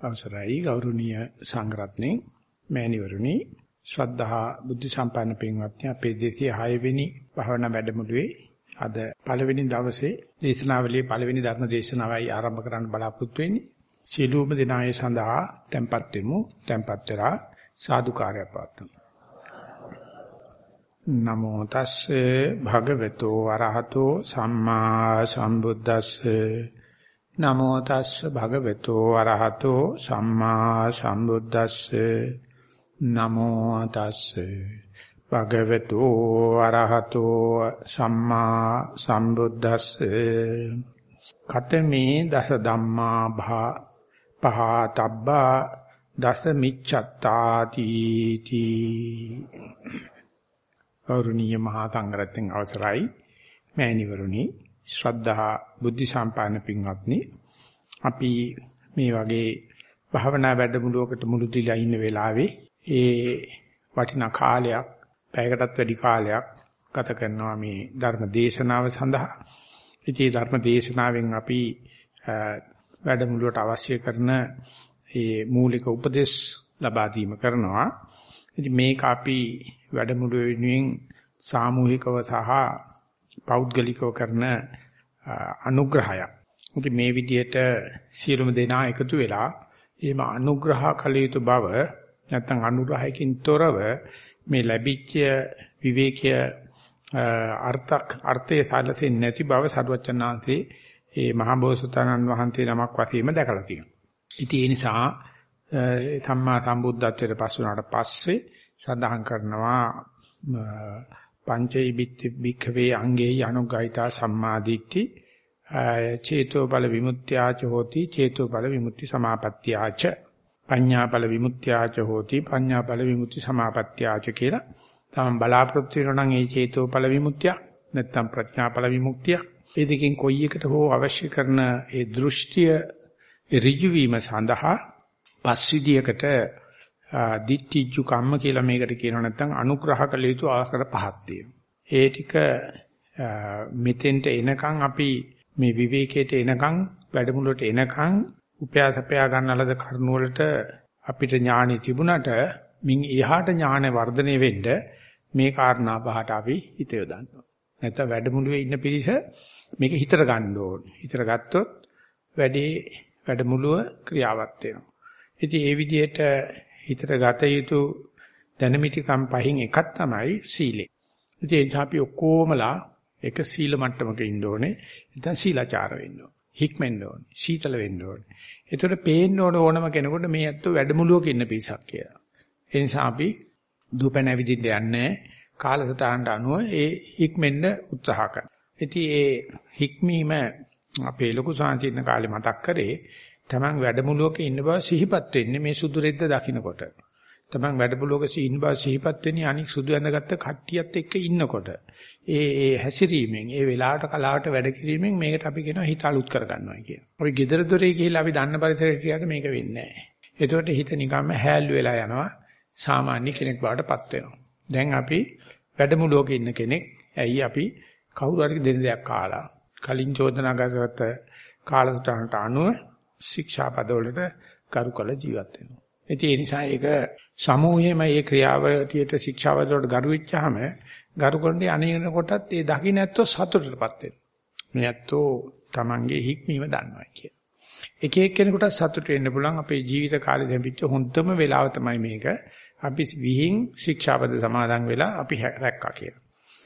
අවසරයි ගෞරවනීය සංඝරත්නයේ මෑණිවරුනි ශ්‍රද්ධා බුද්ධ සම්පන්න පින්වත්නි අපේ 206 වෙනි භාවනා වැඩමුළුවේ අද පළවෙනි දවසේ දේශනාවලියේ පළවෙනි ධර්ම දේශනාවයි ආරම්භ කරන්න බලාපොරොත්තු වෙන්නේ. සීලූම දිනායේ සඳහා tempත් වෙමු. tempත් වෙලා සාදුකාරය පවත්වමු. නමෝ තස්සේ භගවතු වරහතෝ සම්මා සම්බුද්දස්සේ නමෝ තස්ස භගවතු වරහතෝ සම්මා සම්බුද්දස්සේ. නමෝ තස්සේ භගවතු වරහතෝ සම්මා සම්බුද්දස්සේ. කතමේ දස ධම්මා භා පහතබ්බා දස මිච්ඡත්තාති තී. ගෞරවනීය මහා සංඝරත්නයන් අවසරයි. මෑණිවරුනි ශ්‍රද්ධා බුද්ධ සම්පන්න පින්වත්නි අපි මේ වගේ භාවනා වැඩමුළුවකට මුළු දීලා ඉන්න වෙලාවේ ඒ වටිනා කාලයක් පැයකටත් වැඩි කාලයක් ගත කරනවා මේ ධර්ම දේශනාව සඳහා. ඉතින් ධර්ම දේශනාවෙන් අපි වැඩමුළුවට අවශ්‍ය කරන ඒ මූලික උපදේශ ලබා දීම කරනවා. ඉතින් මේක අපි වැඩමුළුව වෙනුවෙන් සාමූහිකව සහ පෞද්ගලිකව කරන අනුග්‍රහයක්. ඉතින් මේ විදිහට සියලුම දෙනා එකතු වෙලා එහෙම අනුග්‍රහ කළ යුතු බව නැත්නම් අනුග්‍රහයකින් තොරව මේ ලැබිච්ච විවේකය අර්ථක් අර්ථයේ සැලසෙන්නේ නැති බව සරුවචනාංශේ ඒ මහා බෝසතාණන් වහන්සේ නමක් වශයෙන්ම දැකලා තියෙනවා. ඉතින් ඒ නිසා සම්මා සම්බුද්ධත්වයට පස් වුණාට පස්සේ සඳහන් කරනවා පංචෛ බික්ඛවේ අංගේ යනුගයිතා සම්මාදිට්ඨි චේතෝ බල විමුක්ත්‍යාච හෝති චේතෝ බල විමුක්ති සමාපත්‍යාච. පඤ්ඤා බල විමුක්ත්‍යාච හෝති පඤ්ඤා බල විමුක්ති සමාපත්‍යාච කියලා. තමන් බලාපොරොත්තු වෙනවා නම් ඒ චේතෝ බල විමුක්තිය නැත්නම් ප්‍රඥා බල විමුක්තිය. ඒ දෙකෙන් කොයි එකට හෝ අවශ්‍ය කරන ඒ දෘෂ්ටිය ඍජු වීම සඳහා පස්විදියකට දිට්ඨිජු කම්ම කියලා මේකට කියනවා නැත්නම් අනුග්‍රහ කළ යුතු ආකාර පහක් තියෙනවා. ඒ ටික මෙතෙන්ට එනකන් අපි මේ විවේකයට එනකන් වැඩමුළුවට එනකන් උපයාසපයා ගන්නලද කරුණ වලට අපිට ඥානෙ තිබුණට මින් එහාට ඥාන වර්ධනය වෙන්න මේ කාරණා පහට අපි හිත යොදන්න ඕනේ. නැත්නම් වැඩමුළුවේ ඉන්න පිරිස මේක හිතට ගන්න ඕනේ. හිතට ගත්තොත් වැඩේ වැඩමුළුව ක්‍රියාවත් වෙනවා. ඉතින් ඒ විදිහට හිතට ගත යුතු දැනමිතිකම් පහින් එකක් තමයි සීලය. ඉතින් ඒ නිසා අපි ඔක්කොමලා එක සීල මට්ටමක ඉන්න ඕනේ. නැත්නම් සීලාචාර වෙන්න ඕනේ. හික්මෙන්න ඕනේ. සීතල වෙන්න ඕනේ. ඒතකොට පේන්න ඕන ඕනම කෙනෙකුට මේ ඇත්තෝ වැඩමුළුවක ඉන්න පිරිසක් කියලා. ඒ නිසා අපි දූපැන ඇවිදින්න යන්නේ කාලසටහනට අනුව ඒ හික්මෙන්න උත්සාහ කරනවා. ඉතින් ඒ හික්මීම අපේ ලොකු සාංචින්න කාලේ මතක් කරේ තමන් වැඩමුළුවක ඉන්න බව සිහිපත් වෙන්නේ මේ සුදු රෙද්ද දකින්නකොට. තමන් වැඩමුළුවක ඉන්න බව සිහිපත් වෙන්නේ අනික් සුදු ඇඳගත්ත කට්ටියත් එක්ක ඉන්නකොට. ඒ ඒ හැසිරීමෙන් ඒ වෙලාවට කලාවට වැඩ කිරීමෙන් මේකට අපි කියනවා හිත අලුත් කරගන්නවා කියන. අපි gedara dore ගිහිල්ලා අපි දන්න පරිසරයට ගියාට මේක වෙන්නේ නැහැ. ඒකට හිත නිකම්ම හැල්ලු වෙලා යනවා. සාමාන්‍ය කෙනෙක් බවට පත් වෙනවා. දැන් අපි වැඩමුළුවක ඉන්න කෙනෙක් ඇයි අපි කවුරු හරි දෙන දෙයක් කාලා කලින් චෝදනා කරගත්ත කාලසටහනට අනුව ශික්ෂාපද වලට කරුකල ජීවත් වෙනවා. ඉතින් ඒ නිසා ඒක සමූහයේම මේ ක්‍රියාවලියට ශික්ෂාපද වලට ගරු වෙච්චාම ගරු කරන්නේ අනේන කොටත් ඒ දකින්නැත්තෝ සතුටටපත් වෙනවා. මේ ඇත්තෝ Tamange හික්මීම දන්නවා කියන. එක එක්කෙනෙකුට සතුට වෙන්න පුළුවන් අපේ ජීවිත කාලේ දෙම්පිච්ච හොඳම වෙලාව තමයි මේක. අපි විහිං ශික්ෂාපද සමාදන් වෙලා අපි රැක්කා කියලා.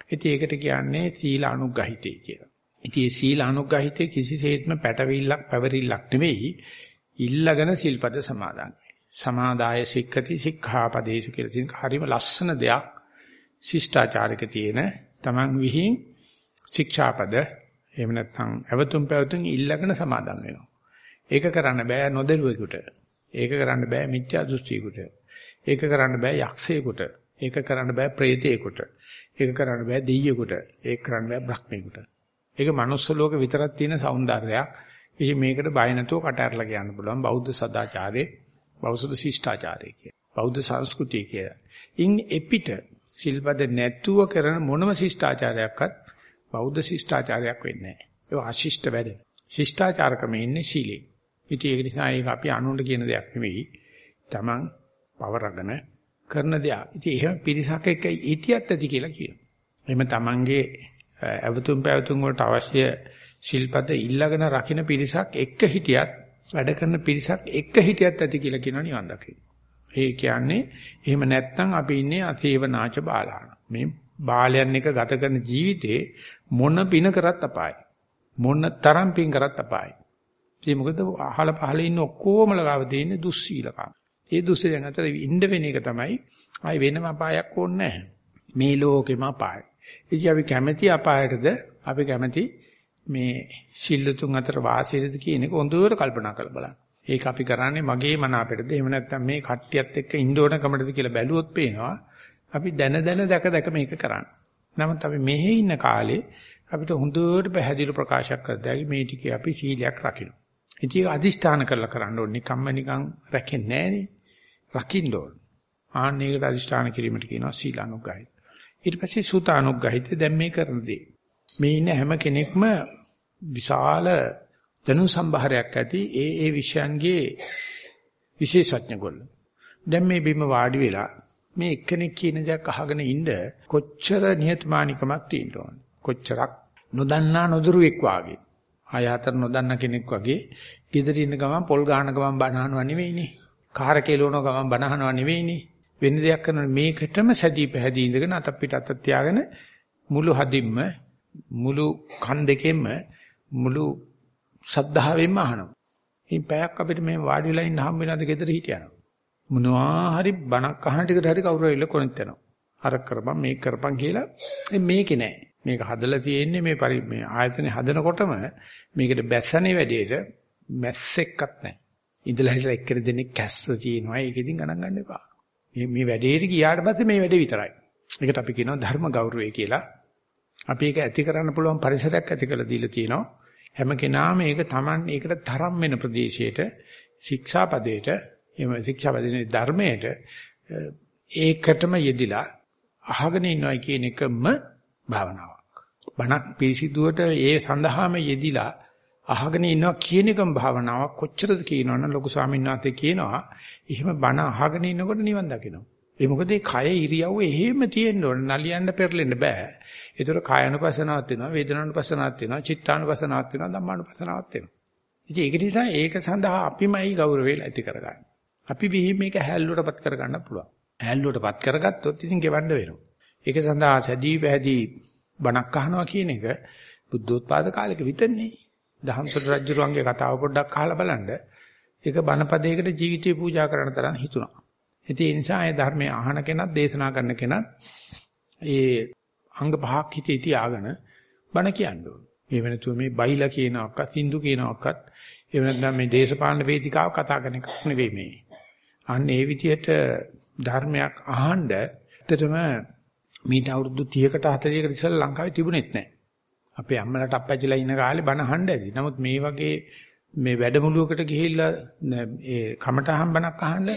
ඉතින් ඒකට කියන්නේ සීල අනුග්‍රහිතේ කියලා. ඉතින් මේ සීල අනුග්‍රහිතේ කිසිසේත්ම පැටවිල්ලක් පැවරිල්ලක් නෙවෙයි ඉල්ලගෙන සිල්පද සමාදන් සමාදාය සික්කති සික්ඛාපදේශු කියලා තියෙන හරිම ලස්සන දෙයක් ශිෂ්ටාචාරක තියෙන Taman විහිං ශික්ෂාපද එහෙම නැත්නම් අවතුම් පැවතුම් ඉල්ලගෙන සමාදන් වෙනවා. ඒක කරන්න බෑ නොදෙරුවෙකුට. ඒක කරන්න බෑ මිත්‍යා දෘෂ්ටියෙකුට. ඒක කරන්න බෑ යක්ෂයෙකුට. ඒක කරන්න බෑ ප්‍රේතයෙකුට. ඒක කරන්න බෑ දෙයියෙකුට. ඒක කරන්න බෑ බ්‍රහ්මයෙකුට. ඒක manuss ලෝක විතරක් තියෙන సౌందර්යයක්. ඉතින් මේකට බය නැතුව කට ඇරලා කියන්න පුළුවන් බෞද්ධ සදාචාරයේ බෞද්ධ ශිෂ්ටාචාරය කියලා. බෞද්ධ සංස්කෘතිය කියලා. ඉන් එපිට සිල්පද නැතුව කරන මොනම ශිෂ්ටාචාරයක්වත් බෞද්ධ ශිෂ්ටාචාරයක් වෙන්නේ නැහැ. ඒක අශිෂ්ට වැඩ. ශිෂ්ටාචාරකම ඉන්නේ සීලේ. ඉතින් ඒක නිසා ඒක අපි අනුන්ට කියන දෙයක් නෙවෙයි. Taman පවරගෙන කරන දෙයක්. ඉතින් එහෙම පිරිසක් එක්ක හිටියත් ඇති කියලා කියනවා. එහෙම Tamanගේ අවතුම් පැවතුම් වලට අවශ්‍ය ශිල්පද ඉල්ලගෙන රකින්න පිරිසක් එක්ක හිටියත් වැඩ කරන පිරිසක් එක්ක හිටියත් ඇති කියලා කියනවා නිවන් දකින්න. ඒ කියන්නේ එහෙම නැත්නම් අපි ඉන්නේ අසේවනාච බාලාන. මේ බාලයන් එක ගත කරන ජීවිතේ මොන පින කරත් අපායයි. මොන තරම් පින් කරත් අපායයි. ඒ මොකද අහල පහල ඉන්න ඔක්කොම ලගාව තියෙන්නේ දුස්සීලකම්. ඒ දුස්සීලයන් අතර ඉන්න වෙන එක තමයි ආයි වෙනම අපායක් ඕනේ නැහැ. මේ ලෝකෙම අපායයි. ඉතින් අපි කැමැති අපායටද අපි කැමැති මේ සිල්ලුතුන් අතර වාසයේද කියන එක හොඳට කල්පනා කරලා බලන්න. ඒක අපි කරන්නේ මගේ මන අපිටද එහෙම නැත්නම් මේ කට්ටියත් එක්ක ඉන්න ඕන කමටද කියලා බැලුවොත් පේනවා අපි දැන දැන දැක දැක මේක කරන්නේ. නමුත් අපි මෙහෙ ඉන්න කාලේ අපිට හොඳට පැහැදිලි ප්‍රකාශයක් කරද්දී මේ ටිකේ අපි සීලයක් රකින්න. ඉතින් ඒක අදිෂ්ඨාන කරලා කරන්න ඕනේ. නිකම්ම නිකන් රැකෙන්නේ නෑනේ. රකින්න ඕන. ආන්නේකට අදිෂ්ඨාන කිරීමට කියනවා සීලානුග්‍රහය. ඊට පස්සේ සූතානුග්‍රහිත දැන් මේ කරන දේ. මේ ඉන්න හැම කෙනෙක්ම විශාල දනු සම්භාරයක් ඇති ඒ ඒ විෂයන්ගේ විශේෂඥ ගොල්ල. දැන් මේ බිම වාඩි වෙලා මේ එක්කෙනෙක් කියන දයක් අහගෙන ඉන්න කොච්චර නිහතමානිකමක් තියෙන්න ඕන. කොච්චරක් නොදන්නා නොදුරුවෙක් වාගේ. ආය අතර නොදන්න කෙනෙක් වගේ ගෙදර ඉන්න ගමන් පොල් ගහන ගමන් බනහනවා නෙවෙයිනේ. කාර කෙලවන ගමන් බනහනවා නෙවෙයිනේ. වෙන දෙයක් කරන මේකටම සැදී පැහැදී ඉඳගෙන අත පිට අත තියාගෙන මුළු හදින්ම මුළු කන් දෙකෙන්ම මුළු සද්ධාවෙන්ම අහනවා. මේ පැයක් අපිට මේ වාඩි වෙලා ඉන්න හම් වෙනද ගෙදර හිටියනවා. මොනවා හරි බණක් අහන ටිකට හරි කවුරු හරි කොනෙත් යනවා. අර කරපන් මේක කරපන් කියලා මේකේ නෑ. මේක හදලා තියෙන්නේ මේ පරි මේ ආයතනේ හදනකොටම මේකට බැස්සනේ වැඩේට මැස්සෙක්වත් නැහැ. ඉඳලා හිටලා එක්කෙනෙක් දෙන්නේ කැස්ස තියෙනවා. ඒක ඉතින් ගණන් ගන්න එපා. මේ මේ වැඩේට ගියාට පස්සේ මේ වැඩේ විතරයි. ඒකට අපි කියනවා ධර්ම ගෞරවය කියලා. අපි ඒක ඇති කරන්න පුළුවන් පරිසරයක් ඇති කරලා දීලා තියෙනවා. හැම කෙනාම ඒක Taman ඒකට තරම් වෙන ප්‍රදේශයට ශික්ෂාපදයට එහෙම ශික්ෂාපදයේ ධර්මයට ඒකටම යෙදිලා අහගෙන ඉන්නවා කියන එකම භාවනාවක්. බණක් පිළිසිදුවට ඒ සඳහාම යෙදිලා අහගෙන ඉන්නවා කියන එකම භාවනාවක් කොච්චරද කියනවනම් ලොකු ස්වාමීන් වහන්සේ කියනවා එහෙම බණ අහගෙන ඉන්නකොට නිවන් දකිනවා. ඒ මොකද ඒ කය ඉරියව්ව එහෙම තියෙන්න ඕන නලියන්න පෙරලෙන්න බෑ. ඒතර කායනුපසනාවක් වෙනවා, වේදනානුපසනාවක් වෙනවා, චිත්තානුපසනාවක් වෙනවා, ධම්මානුපසනාවක් වෙනවා. ඉතින් ඒක නිසා ඒක සඳහා අපිමයි ගෞරවය ඇති කරගන්නේ. අපි විහිම මේක හැල්ලුවටපත් කරගන්න පුළුවන්. හැල්ලුවටපත් කරගත්තොත් ඉතින් ගෙවන්න වෙනවා. ඒක සඳහා සැදී පැහැදී බණක් අහනවා කියන එක බුද්ධෝත්පාද කාලෙක විතරනේ. දහම්සොට රජුරුවන්ගේ කතාව පොඩ්ඩක් අහලා බලන්න. ඒක බණපදයකට ජීවිතේ පූජා කරන තරම් හිතුණා. ඉතින් ඒ නිසා ඒ ධර්මයේ අහන කෙනත් දේශනා කරන කෙනත් ඒ අංග පහක් හිතේ තියාගෙන බණ කියන්න ඕනේ. මේ වෙනතුව මේ බයිලා කියනවක්වත් සින්දු කියනවක්වත් එහෙම නැත්නම් මේ දේශපාලන වේදිකාව කතා කරන එකක් නෙවෙයි මේ. අන්න ඒ විදිහට ධර්මයක් අහන්න ඇත්තටම මීට අවුරුදු 30කට 40කට ඉස්සෙල්ලා ලංකාවේ තිබුණෙත් නැහැ. අපේ අම්මලාට අප්පච්චිලා ඉන්න කාලේ බණ අහන්න ඇති. නමුත් මේ වගේ මේ වැඩමුළුවකට ගිහිල්ලා ඒ කමටහම් බණක් අහන්න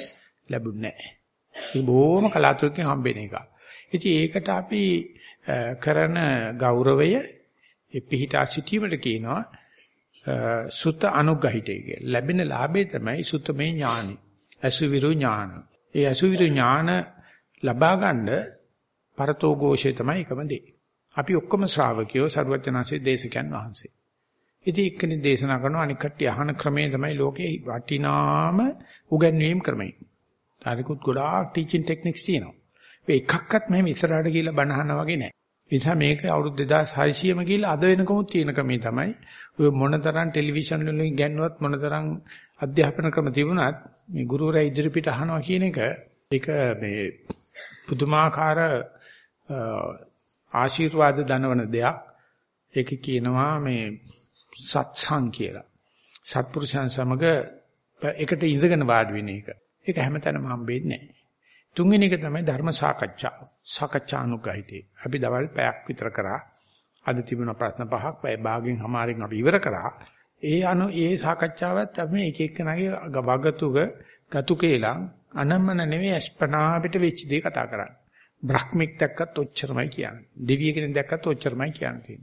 ලැබුණේ නැහැ. ඒ බොහොම කලාතුරකින් හම්බෙන එක. ඉතින් ඒකට අපි කරන ගෞරවය පිහිටා සිටීමට කියනවා සුත අනුග්‍රහිතය කියලා. ලැබෙන ලාභය තමයි සුතමේ ඥානෙ. අසුවිරු ඥාන. ඒ අසුවිරු ඥාන ලබා ගන්න පරතෝ ഘോഷය තමයි එකම දේ. අපි ඔක්කොම ශ්‍රාවකයෝ සරුවචනාංශයේ දේශකයන් වහන්සේ. ඉතින් එක්කෙනෙක් දේශනා කරනවා අනික් කට්ටිය අහන ක්‍රමය තමයි ලෝකේ වටිනාම උගන්වීම් ක්‍රමය. තාරිකුත් ගොඩාක් ටීචින් ටෙක්නික්ස් තියෙනවා. ඒ එකක්වත් මෙහෙම ඉස්සරහට ගිහිල්ලා බණ අහනවා වගේ නෑ. ඒ නිසා මේක අවුරුදු 2600ම ගිහිල්ලා අද වෙනකමුත් තියෙන ක්‍රමය තමයි ඔය මොනතරම් ටෙලිවිෂන් වලින් ගැන්නුවත් මොනතරම් අධ්‍යාපන ක්‍රම තිබුණත් මේ ගුරුවරයා ඉදිරිපිට අහනවා කියන එක ඒක මේ පුදුමාකාර ආශිර්වාද දනවන දෙයක්. ඒක කියනවා මේ සත්සං කියලා. සත්පුරුෂයන් සමග එකට ඉඳගෙන වාඩි වෙන එක. ඒක හැමතැනම හම්බෙන්නේ නැහැ. තුන්වෙනි එක තමයි ධර්ම සාකච්ඡාව. සාකච්ඡානුගහිතේ. අපි දවල් පැයක් විතර කරා. අද තිබුණ ප්‍රශ්න පහක් පැය භාගයෙන් හමාරෙන් අපි ඉවර කරා. ඒ අනු ඒ සාකච්ඡාවත් අපි එක එක්කෙනාගේ වගතුක ගතුකේලං අනම්මන නෙවෙයි අස්පනා අපිට වෙච්ච දේ කතා කරන්නේ. බ්‍රහ්මික් දැක්කත් ඔච්චරමයි කියන්නේ. දෙවිය කෙනෙක් දැක්කත් ඔච්චරමයි කියන්නේ.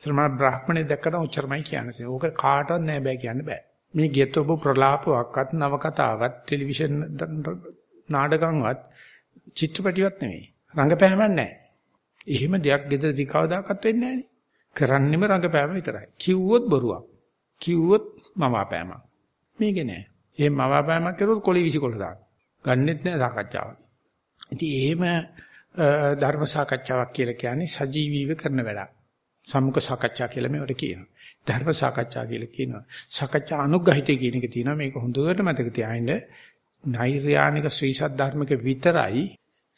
ශ්‍රමණ බ්‍රාහ්මණය දැක්කම ඔච්චරමයි කියන්නේ. ඕක කාටවත් නෑ බෑ කියන්න බෑ. මේ ගියතොබ ප්‍රලාපයක්වත් නවකතාවක් ටෙලිවිෂන් නාටකම්වත් චිත්‍රපටියක් නෙවෙයි. රංගපෑමක් නැහැ. එහෙම දෙයක් ගෙදරදී කවදාකවත් වෙන්නේ නැහනේ. කරන්නෙම රංගපෑම විතරයි. කිව්වොත් බොරුවක්. කිව්වොත් මවාපෑමක්. මේක නෑ. එහෙම මවාපෑමක් කරුවොත් කොළේ විසිකොල දාන. ගන්නෙත් නෑ සාකච්ඡාවක්. ඉතින් එහෙම ධර්ම සාකච්ඡාවක් කියලා කියන්නේ සජීවීව කරන වැඩක්. සම්මුඛ සාකච්ඡා කියලා මේවට කියනවා. ධර්ම සාකච්ඡා කියලා කියනවා. සාකච්ඡා අනුග්‍රහිතය කියන එක තියෙනවා. මේක හොඳට මතක තියාගන්න. නෛර්යානික ශ්‍රී සද්ධර්මක විතරයි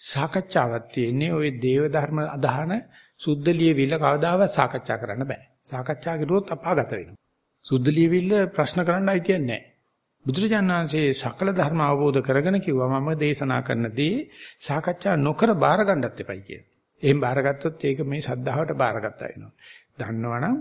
සාකච්ඡාවක් තියෙන්නේ. ওই දේව ධර්ම අදහන සුද්ධ ලියවිල්ල කවදාවත් සාකච්ඡා කරන්න බෑ. සාකච්ඡා කරුවොත් අපාගත වෙනවා. සුද්ධ ලියවිල්ල ප්‍රශ්න කරන්න අයිතියක් නැහැ. බුදුරජාණන් වහන්සේ සකල ධර්ම අවබෝධ කරගෙන කිව්වා මම දේශනා කරනදී සාකච්ඡා නොකර බාර ගන්නත් එපයි කියලා. එහෙන් බාරගත්තොත් ඒක මේ සද්ධාවට බාරගත්තා වෙනවා. දන්නවනම්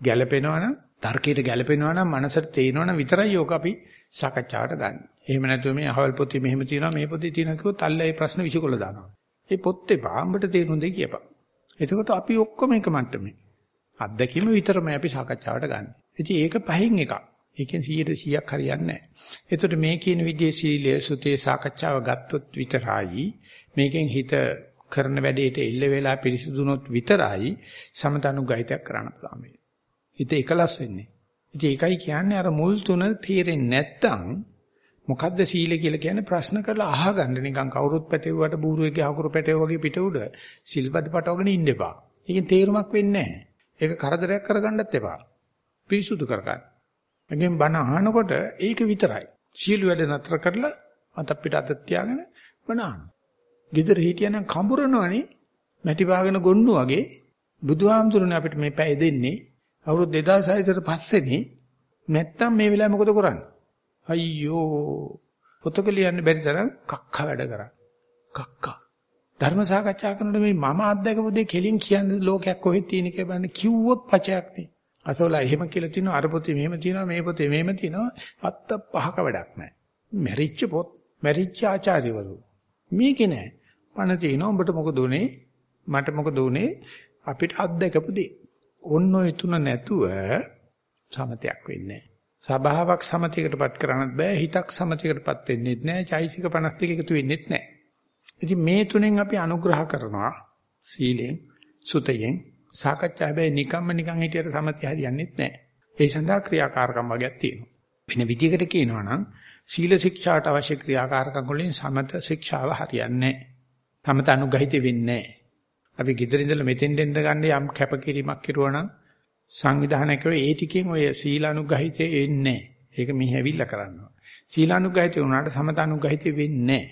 ගැළපෙනවනම් තර්කයට ගැළපෙනවනම් මනසට තේනවනම් විතරයි යෝක අපි සාකච්ඡාවට ගන්න. එහෙම නැතුව මේ අහවල් පොතේ මෙහෙම තියෙනවා මේ පොතේ තියෙනවා කිව්වොත් අල්ල ඒ ප්‍රශ්න විසිකොල දානවා. ඒ පොත් එපා අඹට තේරුම් දෙයි කියපන්. එතකොට අපි ඔක්කොම එක මට්ටමේ. අත්දැකීම විතරමයි අපි සාකච්ඡාවට ගන්න. ඉතින් ඒක පහෙන් එකක්. ඒකෙන් 100%ක් හරියන්නේ නැහැ. එතකොට මේ කියන විදිහේ සීලය සුතේ සාකච්ඡාව ගත්තොත් විතරයි මේකෙන් හිත කරන වැඩේට එල්ල වෙලා පිරිසිදුනොත් විතරයි සමතනුග්ගහිතයක් කරන්න පුළුවන් වෙන්නේ. හිත එකලස් වෙන්නේ. ඉතින් ඒකයි කියන්නේ අර මුල් තුන තේරෙන්නේ නැත්තම් මොකද්ද සීල කියලා කියන්නේ ප්‍රශ්න කරලා අහගන්න නිකන් කවුරුත් පැටවුවට බූරුවෙක්ගේ අකුරු පැටව වගේ පිට උඩ සිල්පද පටවගෙන ඉන්න එපා. ඒකෙන් තේරුමක් වෙන්නේ නැහැ. ඒක කරදරයක් කරගන්නත් එපා. පිරිසුදු කරගන්න. මගෙන් බණ අහනකොට ඒක විතරයි. සීල වැඩ නතර කරලා අත පිට අත තියාගෙන බණ අහන්න. ගෙදර හිටියනම් කඹරනවනේ මැටි පාගෙන ගොන්නු වගේ. බුදුහාමුදුරනේ අපිට මේ පැය දෙන්නේ. අවුරුදු 2600ට පස්සේනේ. නැත්තම් මේ වෙලාවේ මොකද කරන්නේ? අයියෝ පොතක ලියන්න බැරි තරම් කක්ක වැඩ කරා. කක්ක. ධර්ම සාකච්ඡා කරනකොට මේ මම අත්දැකපු දේ කෙලින් කියන්නේ ලෝකයක් කොහෙද තියෙන කියලා බලන්න කිව්වොත් පචයක් නේ. අසෝලා එහෙම කියලා තියෙනවා අර පොතේ මෙහෙම තියෙනවා මේ පොතේ මෙහෙම තියෙනවා. අත්ත පහක වැඩක් නැහැ. මැරිච්ච පොත් මැරිච්ච ආචාර්යවරු. මේකේ නෑ. පණ තියෙනවා උඹට මොකද උනේ? මට මොකද උනේ? අපිට අත්දැකපු දේ. ඔන්න ඔය තුන නැතුව සමතයක් වෙන්නේ සබාවක් සමතයකටපත් කරන්නත් බෑ හිතක් සමතයකටපත් වෙන්නේ නැහැ චෛසික 52 එකතු වෙන්නේ නැහැ ඉතින් මේ තුනෙන් අපි අනුග්‍රහ කරනවා සීලෙන් සුතයෙන් සාකච්ඡා හැබැයි නිකම්ම නිකන් හිටියට සමතය හරියන්නේ නැහැ ඒ සඳහා ක්‍රියාකාරකම් වර්ගයක් තියෙනවා වෙන විදිහකට කියනවා නම් සීල ශික්ෂාට අවශ්‍ය ක්‍රියාකාරකම් වලින් සමත ශික්ෂාව හරියන්නේ නැහැ තමත අනුගහිත වෙන්නේ අපි ගෙදර ඉඳලා මෙතෙන් දෙන්න ගන්න යම් කැපකිරීමක් කරුවා නම් සංවිධානය කරුවා ඒ ටිකෙන් ඔය සීලානුගහිතේ එන්නේ ඒක මෙහි ඇවිල්ලා කරනවා. සීලානුගහිතේ උනාට සමතානුගහිතේ වෙන්නේ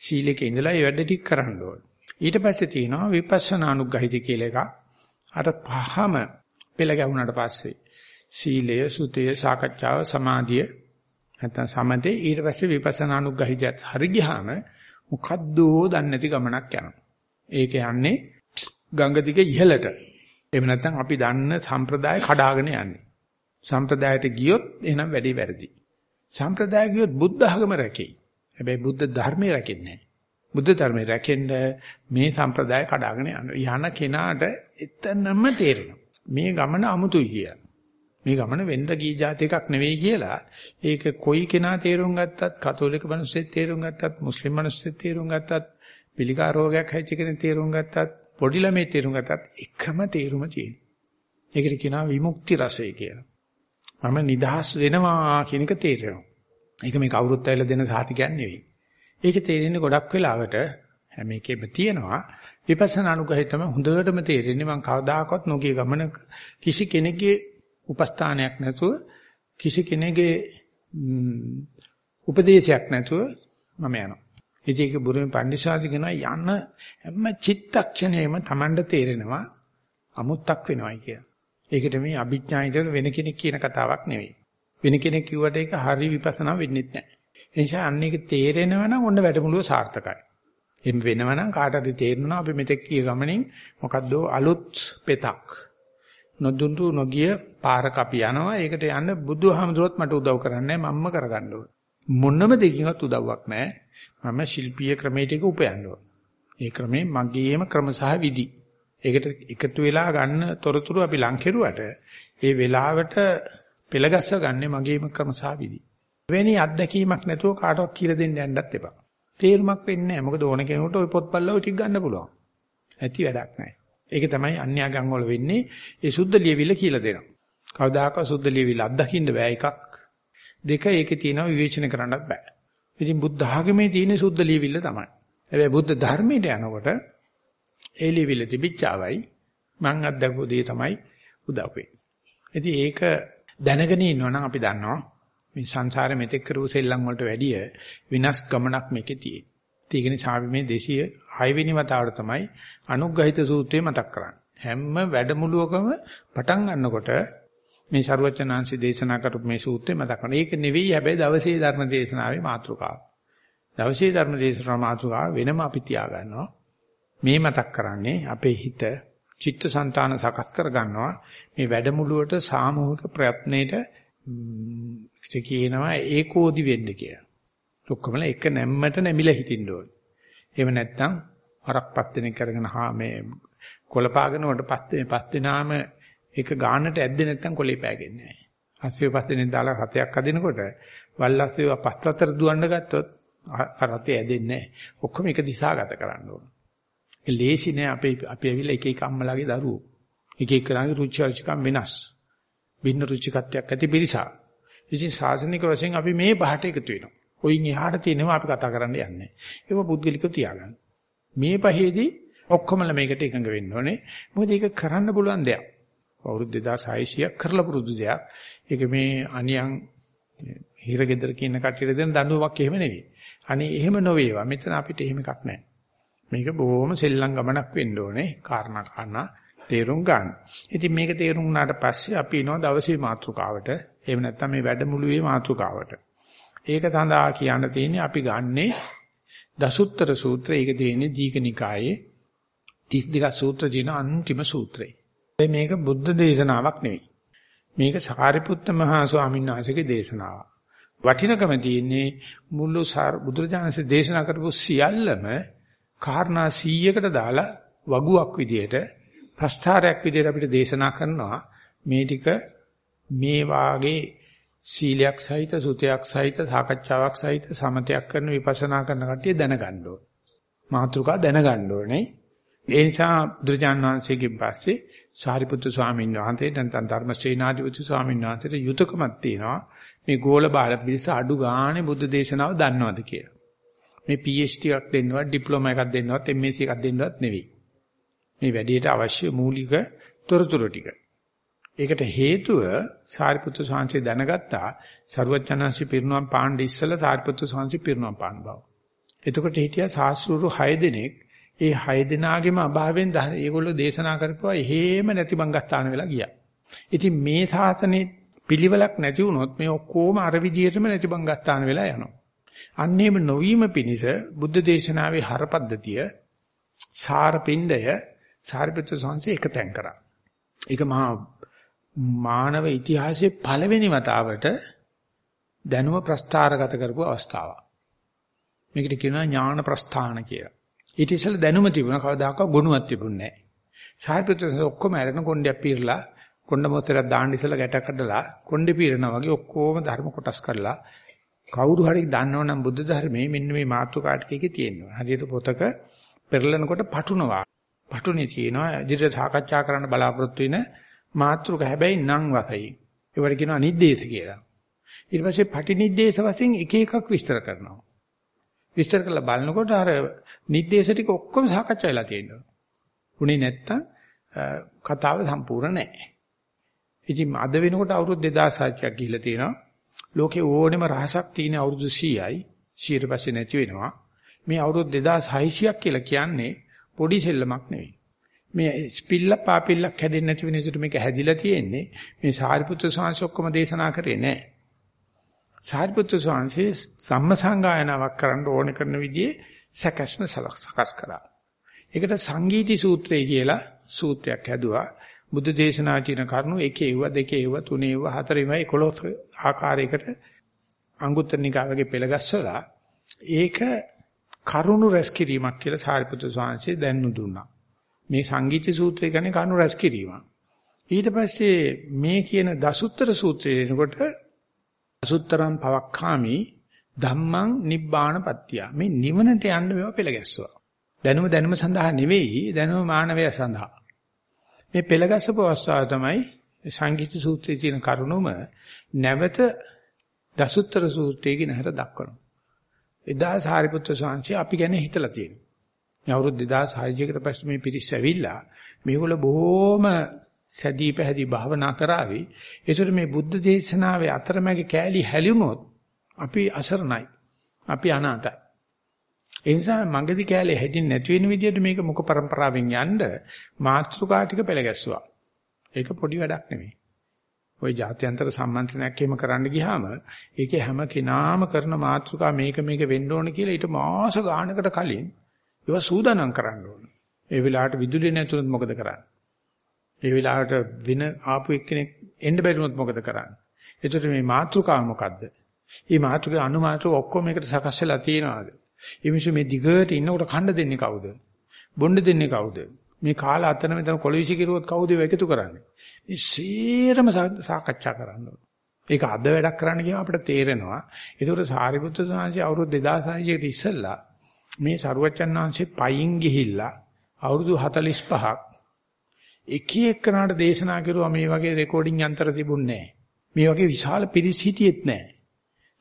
සීලෙක ඉඳලා ඒ වැඩ ටික කරන්න ඕන. ඊට පස්සේ තියෙනවා විපස්සනානුගහිත කියලා එකක්. අර පහම පෙළ ගැහුණාට පස්සේ සීලය, සුතය, සාකච්ඡාව, සමාධිය නැත්නම් සමතේ ඊට පස්සේ විපස්සනානුගහිතයත් හරි ගියාම මොකද්දෝ දන්නේ නැති ගමනක් යනවා. ඒක යන්නේ ගංග දිග ඉහළට. එහෙම නැත්නම් අපි දන්න සම්ප්‍රදාය කඩාගෙන යන්නේ. සම්ප්‍රදායට ගියොත් එහෙනම් වැඩි වැරදි. සම්ප්‍රදාය ගියොත් බුද්ධ ආගම රැකෙයි. හැබැයි බුද්ධ ධර්මයේ රැකෙන්නේ නැහැ. බුද්ධ ධර්මයේ රැකෙන්න මේ සම්ප්‍රදාය කඩාගෙන යනවා. යන කෙනාට එතනම තේරෙනවා. මේ ගමන අමුතුයි කියලා. මේ ගමන වෙන්න ගිය જાති එකක් නෙවෙයි කියලා ඒක කොයි කෙනා තේරුම් ගත්තත් කතෝලික මිනිස්සෙත් තේරුම් ගත්තත් මුස්ලිම් මිනිස්සෙත් තේරුම් ගත්තත් පිළිකා රෝගයක් හැදිච්ච කෙනෙක් තේරුම් ගත්තත් පොඩි ළමයි තේරුම් ගත්තත් එකම තේරුම තියෙනවා. ඒකට කියනවා විමුක්ති රසය කියලා. මම නිදහස් වෙනවා කියන එක තේරෙනවා. ඒක මේ කවුරුත් ඇවිල්ලා දෙන සාතිකයක් නෙවෙයි. ඒක තේරෙන්නේ ගොඩක් වෙලාවට හැම එකෙම තියෙනවා. විපස්සනා අනුගහය තමයි හොඳටම තේරෙන්නේ මම කවදාකවත් නොගිය ගමන කිසි කෙනෙක්ගේ උපස්ථානයක් නැතුව කිසි කෙනෙකුගේ උපදේශයක් නැතුව මම යනවා. ඉතින් ඒක බුරුමේ පන්දිසාදි කියනවා යන හැම චිත්තක්ෂණයෙම Tamanට තේරෙනවා අමුත්තක් වෙනවයි කියලා. ඒකට මේ අභිඥායිතර වෙන කෙනෙක් කියන කතාවක් නෙවෙයි. වෙන කෙනෙක් කිව්වට ඒක හරි විපස්සනා වෙන්නේ නැහැ. ඒ නිසා අන්න ඒක තේරෙනවා නම් ඔන්න වැඩමුළුව සාර්ථකයි. එම් වෙනවා නම් කාටද තේරෙනවා අපි මෙතෙක් ගිය ගමනින් මොකද්ද අලුත් පෙතක්. නොදුඳු නොගිය පාරක අපි යනවා. ඒකට යන්න බුදුහාමුදුරුවොත් මට උදව් කරන්නේ මම්ම කරගන්න ඕන. මොනම දෙකින්වත් උදව්වක් නැහැ. මම ශිල්පීය ක්‍රමයට එක උපයන්න ඕන. ඒ ක්‍රමේ මගේම ක්‍රම සහ විදි. ඒකට එකතු වෙලා ගන්න තොරතුරු අපි ලං කෙරුවට ඒ වෙලාවට පෙළගස්ස ගන්නෙ මගේම ක්‍රම සහ විදි. වෙනි අත්දැකීමක් නැතුව කාටවත් කියලා දෙන්න යන්නත් එපා. තේරුමක් වෙන්නේ නැහැ. මොකද ඕන කෙනෙකුට ওই පොත්පත්ල ඔය ටික ගන්න පුළුවන්. ඇති වැඩක් නැහැ. ඒක තමයි අන්‍යාගම් වල වෙන්නේ. ඒ සුද්ධ ලියවිල්ල කියලා දෙනවා. කවදාකවත් සුද්ධ ලියවිල්ල අත්දකින්න බෑ එකක්. දෙක ඒකේ තියෙනවා විවේචන කරන්නත් බෑ. ඉතින් බුද්ධ ආගමේ තියෙන සුද්ධ ලියවිල්ල තමයි. හැබැයි බුද්ධ ධර්මයට යනකොට ඒ ලියවිල්ල තිබිච්චාවයි මං අත්දකපු දේ තමයි උදව් වෙන්නේ. ඉතින් ඒක දැනගෙන ඉන්නවනම් අපි දන්නවා මේ සංසාරේ මෙතෙක් කරපු සෙල්ලම් වලට වැඩිය විනාශ ගමනක් මේකේ තියෙන්නේ. ඒක නිසා අපි මේ 206 වෙනි වතාවට තමයි අනුග්‍රහිත සූත්‍රය මතක් කරන්නේ. හැම වැඩමුළුවකම පටන් ගන්නකොට මේ ਸਰුවචනාංශي දේශනා කරපු මේ සූත්‍රය මතක් කරනවා. ඒක නෙවෙයි හැබැයි දවසේ ධර්ම දේශනාවේ මාතෘකාව. දවසේ ධර්ම දේශනාව මාතෘකාව වෙනම අපි තියාගන්නවා. මේ මතක් කරන්නේ අපේ හිත චිත්තසංතාන සකස් කරගන්නවා මේ වැඩමුළුවට සාමූහික ප්‍රයත්නයේ ප්‍රයත්නයේට කියනවා ඒකෝදි වෙන්න කියලා. ඔක්කොමල එක නැම්මට නැමිලා හිටින්න ඕනේ. එහෙම නැත්නම් හරක් පස් දෙනෙක් කරගෙන හා මේ කොළපාගෙන උඩ පස් දෙනෙක් පස් දෙනාම ඒක ගානට ඇද්දේ නැත්නම් කොලේ පෑගෙන්නේ නැහැ. අස්සිය පස් දෙනෙක් දාලා රතයක් අදිනකොට වල්ලාසිය පස් අතර දුවන්න ගත්තොත් රතේ ඇදෙන්නේ නැහැ. ඔක්කොම එක දිශාගත කරන්න ඕන. ඒ ලේසි නෑ අපේ අපි ඇවිල්ලා එක එක අම්මලාගේ දරුවෝ. එක එක කෙනාගේ රුචි අරුචිකම් වෙනස්. භින්න රුචිකත්වයක් ඇති පිරිසක්. ඉතින් සාසනික වශයෙන් අපි මේ පහට එකතු වෙනවා. ඔයින් එහාට තියෙනවා අපි කතා කරන්න යන්නේ. ඒක පුද්ගලිකව තියාගන්න. මේ පහේදී ඔක්කොමල මේකට එකඟ වෙන්න ඕනේ. මොකද ඒක කරන්න පුළුවන් දෙයක්. අවුරුදු 2600ක් කරලා පුරුදු දෙයක්. ඒක මේ අනියන් හිරගෙදර කියන කට්ටියට දෙන දඬුවමක් එහෙම නෙවෙයි. අනේ එහෙම නොවේවා. මෙතන අපිට එහෙම එකක් නැහැ. මේක බොහොම සෙල්ලම් ගමනක් වෙන්න ඕනේ. කාරණා කාරණා තේරුම් ගන්න. ඉතින් මේක තේරුම් වුණාට පස්සේ අපි එනවා දවසේ මාතෘකාවට. එහෙම නැත්නම් මේ වැඩමුළුවේ මාතෘකාවට. ඒක සඳහා කියන්න තියෙන්නේ අපි ගන්නේ දසුත්තර සූත්‍රය. ඒක තියෙන්නේ දීඝනිකායේ 32 සූත්‍ර කියන අන්තිම සූත්‍රය. මේක බුද්ධ දේශනාවක් නෙවෙයි. මේක සාරිපුත්ත මහා ස්වාමීන් වහන්සේගේ දේශනාවක්. වටිනකම තියෙන්නේ මුළු බුදුරජාණන්සේ දේශනා කරපු සියල්ලම කාරණා 100කට දාලා වගුවක් විදියට ප්‍රස්ථාරයක් විදියට අපිට දේශනා කරනවා මේ ටික මේ වාගේ සීලයක් සහිත සුතයක් සහිත සාකච්ඡාවක් සහිත සමතයක් කරන විපස්සනා කරන කට්ටිය දැනගන්න ඕනේ. මාතෘකා දැනගන්න ඕනේ. ඒ නිසා බුදුරජාණන් වහන්සේගෙන් පස්සේ සාරිපුත්තු ස්වාමීන් වහන්සේ නැත්නම් ධර්මශ්‍රේනාධිපති ස්වාමීන් වහන්සේට යුතුයකමක් තියෙනවා මේ ගෝල බාල පිළිස අඩු ගානේ බුද්ධ දේශනාව දන්නවද කියලා. මේ PhD එකක් දෙන්නවත් ඩිප්ලෝමා එකක් දෙන්නවත් MSc එකක් දෙන්නවත් නෙවෙයි. මේ වැඩේට අවශ්‍ය මූලික තොරතුරු ටික. ඒකට හේතුව සාරිපුත්‍ර සාංශය දැනගත්තා සරුවචනංශි පිරිනුවම් පාණ්ඩ ඉස්සලා සාරිපුත්‍ර සාංශි පිරිනුවම් පාන්න බව. එතකොට හිටියා සාස්ෘරු 6 දෙනෙක් ඒ 6 දෙනාගේම අභාවයෙන් ඒගොල්ලෝ දේශනා කරපුවා එහෙම නැති බංගස්ථාන වෙලා ගියා. ඉතින් මේ ශාසනේ පිළිවෙලක් නැති වුණොත් මේ ඔක්කොම අර විදියටම නැති බංගස්ථාන වෙලා යනවා. අන්නේම නොවීම පිණිස බුද්ධ දේශනාවේ හරපද්ධතිය සාරපිණ්ඩය සාරිපුත්‍ර සංසය එකතෙන් කරා. ඒක මහා මානව ඉතිහාසයේ පළවෙනි වතාවට දැනුම ප්‍රස්ථාරගත කරපු අවස්ථාවක්. මේකට කියනවා ඥාන ප්‍රස්ථාන කියලා. ඊට ඉස්සෙල්ලා දැනුම තිබුණා කවදාකවත් ගුණයක් තිබුණේ නැහැ. සාරිපුත්‍ර සංසය ඔක්කොම අරගෙන කොණ්ඩයක් පීරලා කොණ්ඩ මොතරක් දාන්න ඉස්සෙල්ලා ගැට කඩලා කොණ්ඩේ පීරනවා වගේ ඔක්කොම ධර්ම කොටස් කරලා කවුරු හරි දන්නවනම් බුද්ධ ධර්මයේ මෙන්න මේ මාතෘකාට එකේ තියෙනවා. හරියට පොතක පෙරලනකොට පටුනවා. පටුනේ තියෙනවා ඉදිරියට සාකච්ඡා කරන්න බලාපොරොත්තු වෙන මාතෘක හැබැයි නම් වශයෙන්. ඒවට කියනවා නිද්දේශ කියලා. ඊට පස්සේ පටි නිද්දේශ වශයෙන් එක එකක් විස්තර කරනවා. විස්තර කරලා බලනකොට අර නිද්දේශ ටික ඔක්කොම සාකච්ඡා වෙලා තියෙනවා. උනේ නැත්තම් කතාව සම්පූර්ණ නැහැ. ඉතින් අද වෙනකොට අවුරුදු 2600ක් ගිහිල්ලා තියෙනවා. ලෝකේ ඕනෙම රහසක් තියෙන අවුරුදු 100යි 100ට පස්සේ නැති වෙනවා. මේ අවුරුදු 2600ක් කියලා කියන්නේ පොඩි සෙල්ලමක් නෙවෙයි. මේ ස්පිල්ල පාපිල්ලක් හැදෙන්නේ නැති වෙන විදිහට මේක හැදිලා තියෙන්නේ. මේ සාරිපුත්‍ර ස්වාමීන් ඔක්කොම දේශනා කරේ නැහැ. සාරිපුත්‍ර ස්වාමීන් සම්මසංගායනාවක් කරන්න ඕන කරන විදිහේ සැකස්ම සකස් කරා. ඒකට සංගීති සූත්‍රය කියලා සූත්‍රයක් හැදුවා. බුද්ධ දේශනා කියන කරුණු එකේ ඒව දෙකේ ඒව තුනේ ඒව හතරේ ඒව 11 ආකාරයකට අංගුත්තර නිකායගේ පෙළගස්සලා ඒක කරුණු රැස් කිරීමක් කියලා සාරිපුත්‍ර ස්වාමීන් දැන්ු දුන්නා. මේ සංගීත සූත්‍රය කියන්නේ කරුණු රැස් කිරීම. ඊට පස්සේ මේ කියන දසුත්තර සූත්‍රය එනකොට දසුත්තරම් පවක්ඛාමි ධම්මං නිබ්බාණපත්තිය. මේ නිවනට යන්න මේවා පෙළ ගැස්සුවා. දැනුම දැනුම සඳහා නෙවෙයි දැනුම මානවය සඳහා. මේ පෙළ ගැස්සපු අවස්ථාව තමයි සංගීත සූත්‍රයේ තියෙන කරුණුම නැවත දසුත්තර සූත්‍රයේ ගිනහට දක්වනවා. එදා සාරිපුත්‍ර සාංශි අපි ගැන හිතලා තියෙනවා. මේ අවුරුදු 2600කට පස්සේ මේ පිරිස් ඇවිල්ලා මේගොල්ල බොහොම සැදී පැහැදී භාවනා කරાવી. ඒසොට මේ බුද්ධ දේශනාවේ අතරමැගේ කෑලි හැලුනොත් අපි අසරණයි. අපි අනාතයි. ඒ නිසා මඟදී කෑලේ හැදින් නැති වෙන විදිහට මේක මොක પરම්පරාවෙන් යන්න මාත්‍රුකා ටික පෙළ ගැස්සුවා. ඒක පොඩි වැඩක් නෙමෙයි. ওই ජාත්‍යන්තර සම්මන්ත්‍රණයක් එහෙම කරන්න ගියාම ඒකේ හැම කෙනාම කරන මාතෘකා මේක මේක වෙන්න ඕන කියලා ඊට මාස ගානකට කලින් ඒවා සූදානම් කරන්න ඕන. ඒ වෙලාවට විදුලිය නැතුනොත් මොකද කරන්නේ? ඒ වෙලාවට වෙන ආපු එක්කෙනෙක් එන්න බැරිුණොත් මොකද කරන්නේ? එතකොට මේ මාතෘකාව මොකද්ද? මේ මාතෘකාවේ අනුමාතෘක ඔක්කොම එකට සකස් වෙලා තියෙනවාද? මේ මිනිස්සු මේ දිගට ඉන්නකොට කණ්ඩ දෙන්නේ කවුද? බොණ්ඩ දෙන්නේ කවුද? මේ කාල අතර මෙතන කොළවිසි කිරුවොත් කවුද ඒව එකතු කරන්නේ? මේ සීරම සාකච්ඡා කරන්න ඒක අද වැඩක් කරන්න ගියාම අපිට තේරෙනවා. ඒකට සාරිපුත්‍ර සාංශي අවුරුදු 2600 කට ඉස්සෙල්ලා මේ සරුවච්චන් වහන්සේ පයින් ගිහිල්ලා අවුරුදු 45ක් එක එකනට දේශනා කරුවා මේ වගේ රෙකෝඩින් යන්ත්‍ර තිබුණේ නැහැ. මේ වගේ විශාල පිරිස් හිටියෙත් නැහැ.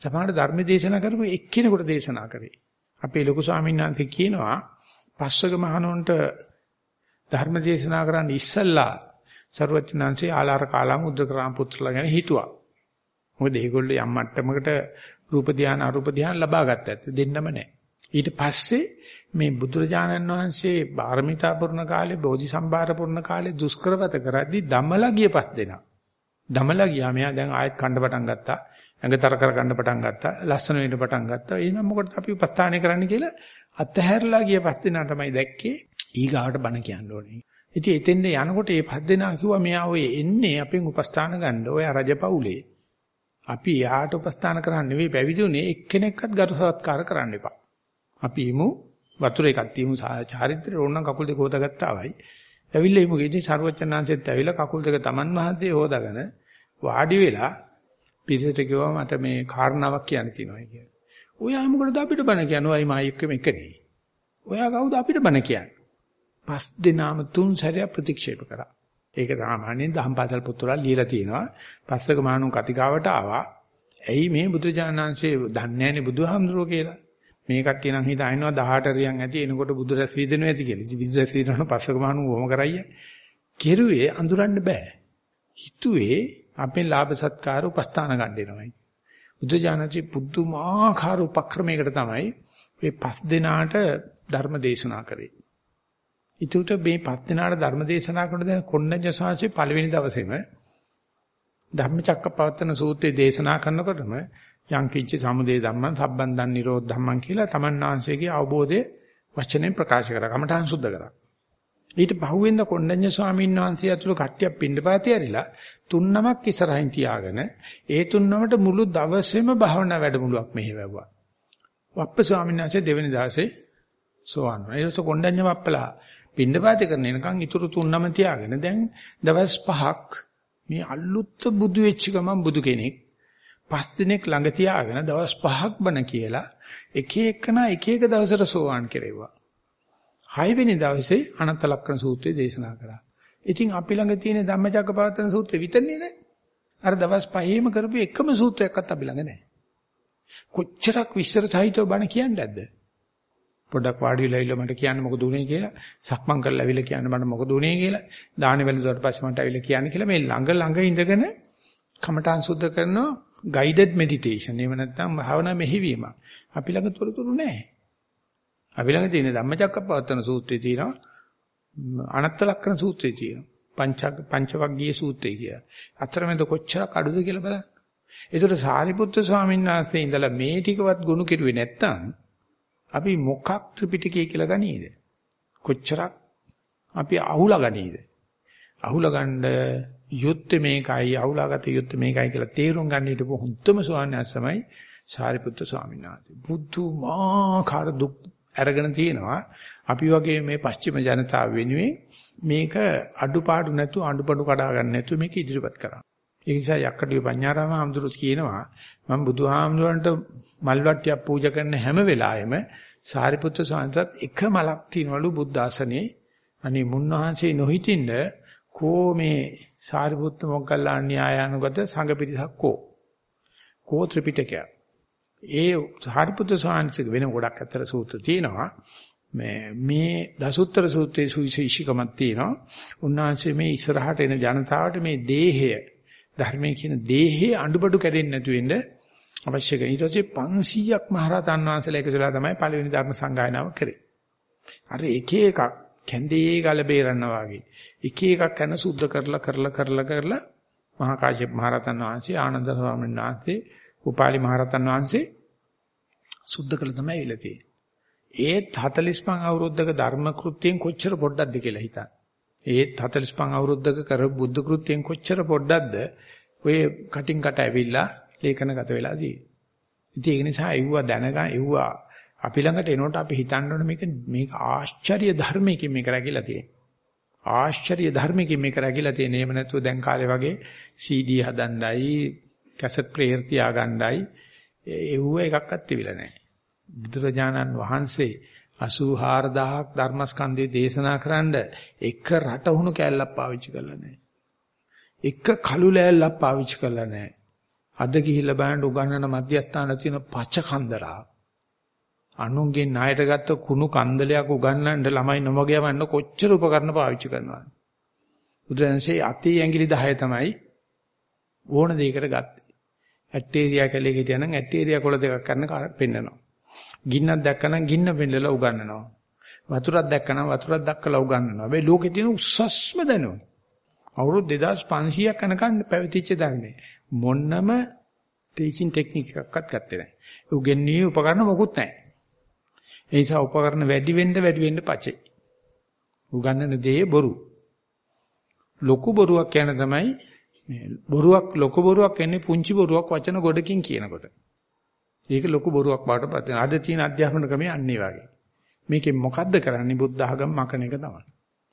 සමහර ධර්ම දේශනා කරපු එක්කෙනෙකුට දේශනා කරේ. අපේ ලොකු ස්වාමීන් වහන්සේ කියනවා පස්වග මහණොන්ට ධර්ම දේශනා කරන්න ඉස්සල්ලා ਸਰවඥාන්සේ ආලාර කාලම් උද්දකරාම පුත්‍රලා ගැන හිතුවා. මොකද ඒගොල්ලෝ යම් මට්ටමකට රූප ධානය අරූප ධානය ලබා ගත්තා. දෙන්නම නැහැ. ඊට පස්සේ මේ බුදුරජාණන් වහන්සේ බාරමිතා පුරණ කාලේ බෝධි සම්භාර පුරණ කාලේ දුෂ්කරවත කරද්දී දමලා ගිය පස් දෙනා. දමලා ගියා මෙයා දැන් ආයෙත් කණ්ඩ පටන් ගත්තා. ඇඟතර කර ගන්න පටන් ගත්තා. ලස්සන වෙන්න පටන් ගත්තා. එහෙනම් මොකටද අපි උපස්ථානය කරන්න කියලා අත්හැරලා ගිය පස් දෙනා තමයි දැක්කේ. ඊගාවට බණ කියන්න ඕනේ. ඉතින් එතෙන්ද යනකොට මේ පස් දෙනා කිව්වා මෙයා ඔය එන්නේ අපෙන් උපස්ථාන ගන්න. ඔය රජපෞලේ. අපි යාට උපස්ථාන කරන්න නෙවෙයි පැවිදුනේ එක්කෙනෙක්වත් ගරු සත්කාර කරන්න එපා. අපි ඉමු වතුර එකක් තියමු චාරිත්‍රය ඕනනම් කකුල් දෙක හොදාගත්තා වයි. ඇවිල්ලා ඉමු ඉතින් ਸਰවචනාංශෙත් ඇවිල්ලා කකුල් දෙක Taman මහද්දේ හොදාගෙන වාඩි වෙලා පිරිසට කිව්වා මට මේ කාරණාවක් කියන්න තියෙනවා කියලා. ඔයා මොකටද අපිට බණ කියන්නේ? ඔයයි මායි එක්කම එකනේ. ඔයා කවුද අපිට බණ කියන්නේ? පස් දිනාම තුන් සැරයක් ප්‍රතික්ෂේප කරා. ඒක සාමාන්‍යයෙන් දහම්පාසල් පුත්‍රලා ලියලා තියෙනවා. පස්සක මහණුන් කතිකාවට ආවා. ඇයි මේ බුදුජානනාංශේ දන්නේ නැන්නේ බුදුහාමුදුරුවෝ කියලා? මේ කට්ටිය නම් හිතා ඉන්නවා 18 රියන් ඇති එනකොට බුදු රැස් වීදෙනවා ඇති කියලා. ඉතින් බුදු රැස් වීදනන පස්සක මහණුන් කොහොම කරයිය? කෙරුවේ අඳුරන්න බෑ. හිතුවේ අපේ ලාභ සත්කාර උපස්ථාන ගන්න එනවායි. බුදුජානනාංශේ පුදුමාකාර උපක්‍රමයකට තමයි මේ පස් දිනාට ධර්ම දේශනා කරේ. ඊටුට මේ පස් දිනාට ධර්ම දේශනා කරන දැන් කොණ්ණඤ්ඤ සාංශේ පළවෙනි දවසේම ධම්මචක්කපවත්තන සූත්‍රය දේශනා කරනකොටම යං කිච්ච සමුදේ ධම්මං සම්බන් දන් නිරෝධ ධම්මං කියලා සමන්නාංශයේ අවබෝධය වචනෙන් ප්‍රකාශ කරා. කමඨාන් සුද්ධ කරා. ඊට පහුවෙන්ද කොණ්ඩඤ්ඤ ස්වාමීන් වහන්සේ ඇතුළු කට්ටියක් පින්නපාතේ ඇරිලා තුන්නමක් ඉස්සරහින් තියාගෙන ඒ තුන්නමට මුළු දවසේම භාවනා වැඩමුළුවක් මෙහෙවුවා. වප්ප ස්වාමීන් වහන්සේ දෙවෙනි දවසේ සෝවන් වුණා. ඊට පස්සේ කොණ්ඩඤ්ඤ වප්පලා පින්නපාතේ කරන එනකන් ඊටු තුන්නම තියාගෙන දැන් දවස් පහක් මේ අලුත් බුදු වෙච්ච ගමන් බුදු කෙනෙක් පස් දිනක් ළඟ තියාගෙන දවස් පහක් බණ කියලා එක එකනා එක එක දවසට සෝවාන් කෙරෙව්වා. හයවෙනි දවසේ අනන්ත ලක්ෂණ සූත්‍රය දේශනා කරා. ඉතින් අපි ළඟ තියෙන ධම්මචක්කපවත්තන සූත්‍රය විතරනේ නේ. අර දවස් පහේම කරපු එකම සූත්‍රයක්වත් අපි ළඟ නැහැ. කොච්චරක් විස්තර සහිතව බණ කියන්නේ නැද්ද? පොඩ්ඩක් වාඩි වෙලා ඉල්ල මට කියන්න මොකද උනේ කියලා. සක්මන් කරලා ඇවිල්ලා කියන්න මට මොකද උනේ කියලා. දාන වැළඳුවට පස්සේ මට ඇවිල්ලා කියන්න කියලා. මේ ළඟ ළඟ ඉඳගෙන කමඨාන් සුද්ධ කරනවා guided meditation. එහෙම නැත්නම් භාවනා මෙහෙවීම අපි ළඟ තොරතුරු නැහැ. අපි ළඟ තියෙන ධම්මචක්කප්පවත්තන සූත්‍රයේ තියෙනවා. අනත්ත ලක්ෂණ සූත්‍රයේ තියෙනවා. පංච පංචවග්ගීය සූත්‍රය කියලා. අතරමැද කොච්චරක් අඩුද කියලා බලන්න. ඒතර සාරිපුත්‍ර ස්වාමීන් වහන්සේ ඉඳලා මේ ටිකවත් ගුණ කෙරුවේ නැත්තම් අපි මොකක් ත්‍රිපිටකය කියලා ගනීද? කොච්චරක් අපි අහුලා ගනීද? අහුලා ගන්න යුත්තේ මේකයි අහුලාගත යුත්තේ මේකයි කියලා තේරුම් ගන්න හිටපු හොඳම ස්වාමීන් වහන්සේමයි සාරිපුත්‍ර ස්වාමීන් වහන්සේ. බුදුමාකාර දුක් අරගෙන තියෙනවා. අපි වගේ මේ පශ්චිම ජනතාව වෙනුවෙන් මේක අඩුපාඩු නැතුව අඩුපාඩු කඩා ගන්න නැතුව මේක ඉදිරිපත් කරා. ඒ නිසා යක්කඩිය පඤ්ඤාරාම හඳුරුස් කියනවා මම බුදුහාමුදුරන්ට මල් වට්ටියක් පූජා කරන හැම වෙලාවෙම සාරිපුත්‍ර සාන්තත් එක මලක් තියනවලු බුද්ධ ආසනේ අනේ මුන්නහන්සේ නොහිටින්න කෝ මේ සාරිපුත්‍ර මොග්ගල්ලාන් න්‍යායානුගත සංඝ පිරිසක් කෝ? කෝ ත්‍රිපිටකය ඒ සාරිපුත්‍ර සාන්තික වෙන ගොඩක් අතර සූත්‍ර තියෙනවා. මේ මේ දසුත්තර සූත්‍රයේ සුවිශේෂිකමක් තියෙනවා. උන්වහන්සේ මේ ඉස්සරහට එන ජනතාවට මේ දේහය ධර්මයේ කියන දේහේ අඬබඩු කැඩෙන්නේ නැතු වෙන්න අවශ්‍ය කරන ඊට පස්සේ 500ක් මහරහතන් වහන්සේලා එකතුලා තමයි පළවෙනි ධර්ම සංගායනාව කරේ. අර එක එකක් කැඳේ ගල බේරනවා වගේ එක එකක් කරන සුද්ධ කරලා කරලා කරලා කරලා මහා කාශ්‍යප මහරහතන් වහන්සේ ආනන්ද ස්වාමීන් වහන්සේ උපාලි මහරහතන් වහන්සේ සුද්ධ කළ තමයි ඉල තියෙන්නේ. ඒත් 45 අවුරුද්දක ධර්ම කෘත්‍යයෙන් කොච්චර පොඩ්ඩක්ද කියලා හිතන්න. ඒත් 45 අවුරුද්දක කර බුද්ධ කෘත්‍යයෙන් කොච්චර පොඩ්ඩක්ද ඔය කටින් කට ඇවිල්ලා ලේඛනගත වෙලා තියෙන්නේ. ඉතින් ඒක නිසා එව්වා දැනගන්න එව්වා අපි ළඟට එනකොට අපි හිතන්න ඕනේ මේක මේක ආශ්චර්ය ධර්මයකින් මේක රැකිලා තියෙන්නේ. ආශ්චර්ය ධර්මයකින් මේක රැකිලා තියෙන්නේ. එහෙම නැතුව දැන් කාලේ වගේ CD හදන්නයි, කැසට් ප්ලේයර් තියාගන්නයි එව්ව එකක්වත් තිබිලා නැහැ. බුදුරජාණන් වහන්සේ 84000ක් ධර්මස්කන්ධය දේශනා කරන්න එක රටහුණු කැලලක් පාවිච්චි කරලා නැහැ. එක කළු ලෑල්ලක් පාවිච්චි කරලා නැහැ. අද ගිහිල්ලා බලන්න උගන්නන මධ්‍යස්ථාන තියෙන පච කන්දරා. අනුන්ගෙන් ණයට ගත්ත කුණු කන්දලයක් උගන්නන්න ළමයි නොමග යවන්න කොච්චර උපකරණ පාවිච්චි කරනවද? බුදුරජාණන්සේ අතේ ඇඟිලි 10 තමයි ඕන දෙයකට ගත්තේ. ඇටේරියා කැලේ හිටියනම් ඇටේරියා කොළ දෙකක් කරන පෙන්නනවා. ගින්නක් දැක්කනම් ගින්න පෙන්නලා උගන්වනවා. වතුරක් දැක්කනම් වතුරක් දක්කලා උගන්වනවා. හැබැයි ලෝකේ තියෙන උස්සස්ම දැනුම. අවුරුදු 2500ක් යනකම් පැවතිච්ච ධර්මයේ මොන්නම ටීචින් ටෙක්නික් එකක්වත් ගත්තේ නැහැ. උගෙන්නේ උපකරණ මොකුත් නැහැ. ඒ නිසා උපකරණ වැඩි වෙන්න වැඩි වෙන්න පචේ. උගන්නන දේ බොරු. ලොකු බොරුවක් කියන තමයි බොරුවක් ලොකු බොරුවක් කියන්නේ පුංචි බොරුවක් වචන ගොඩකින් කියනකොට. ඒක ලොකු බොරුවක් බවට පත් වෙනවා. අද තියෙන අධ්‍යාපන ක්‍රමය අන්නේ වගේ. මේකෙන් මොකද්ද කරන්නේ? බුද්ධ ආගම මකන එක තමයි.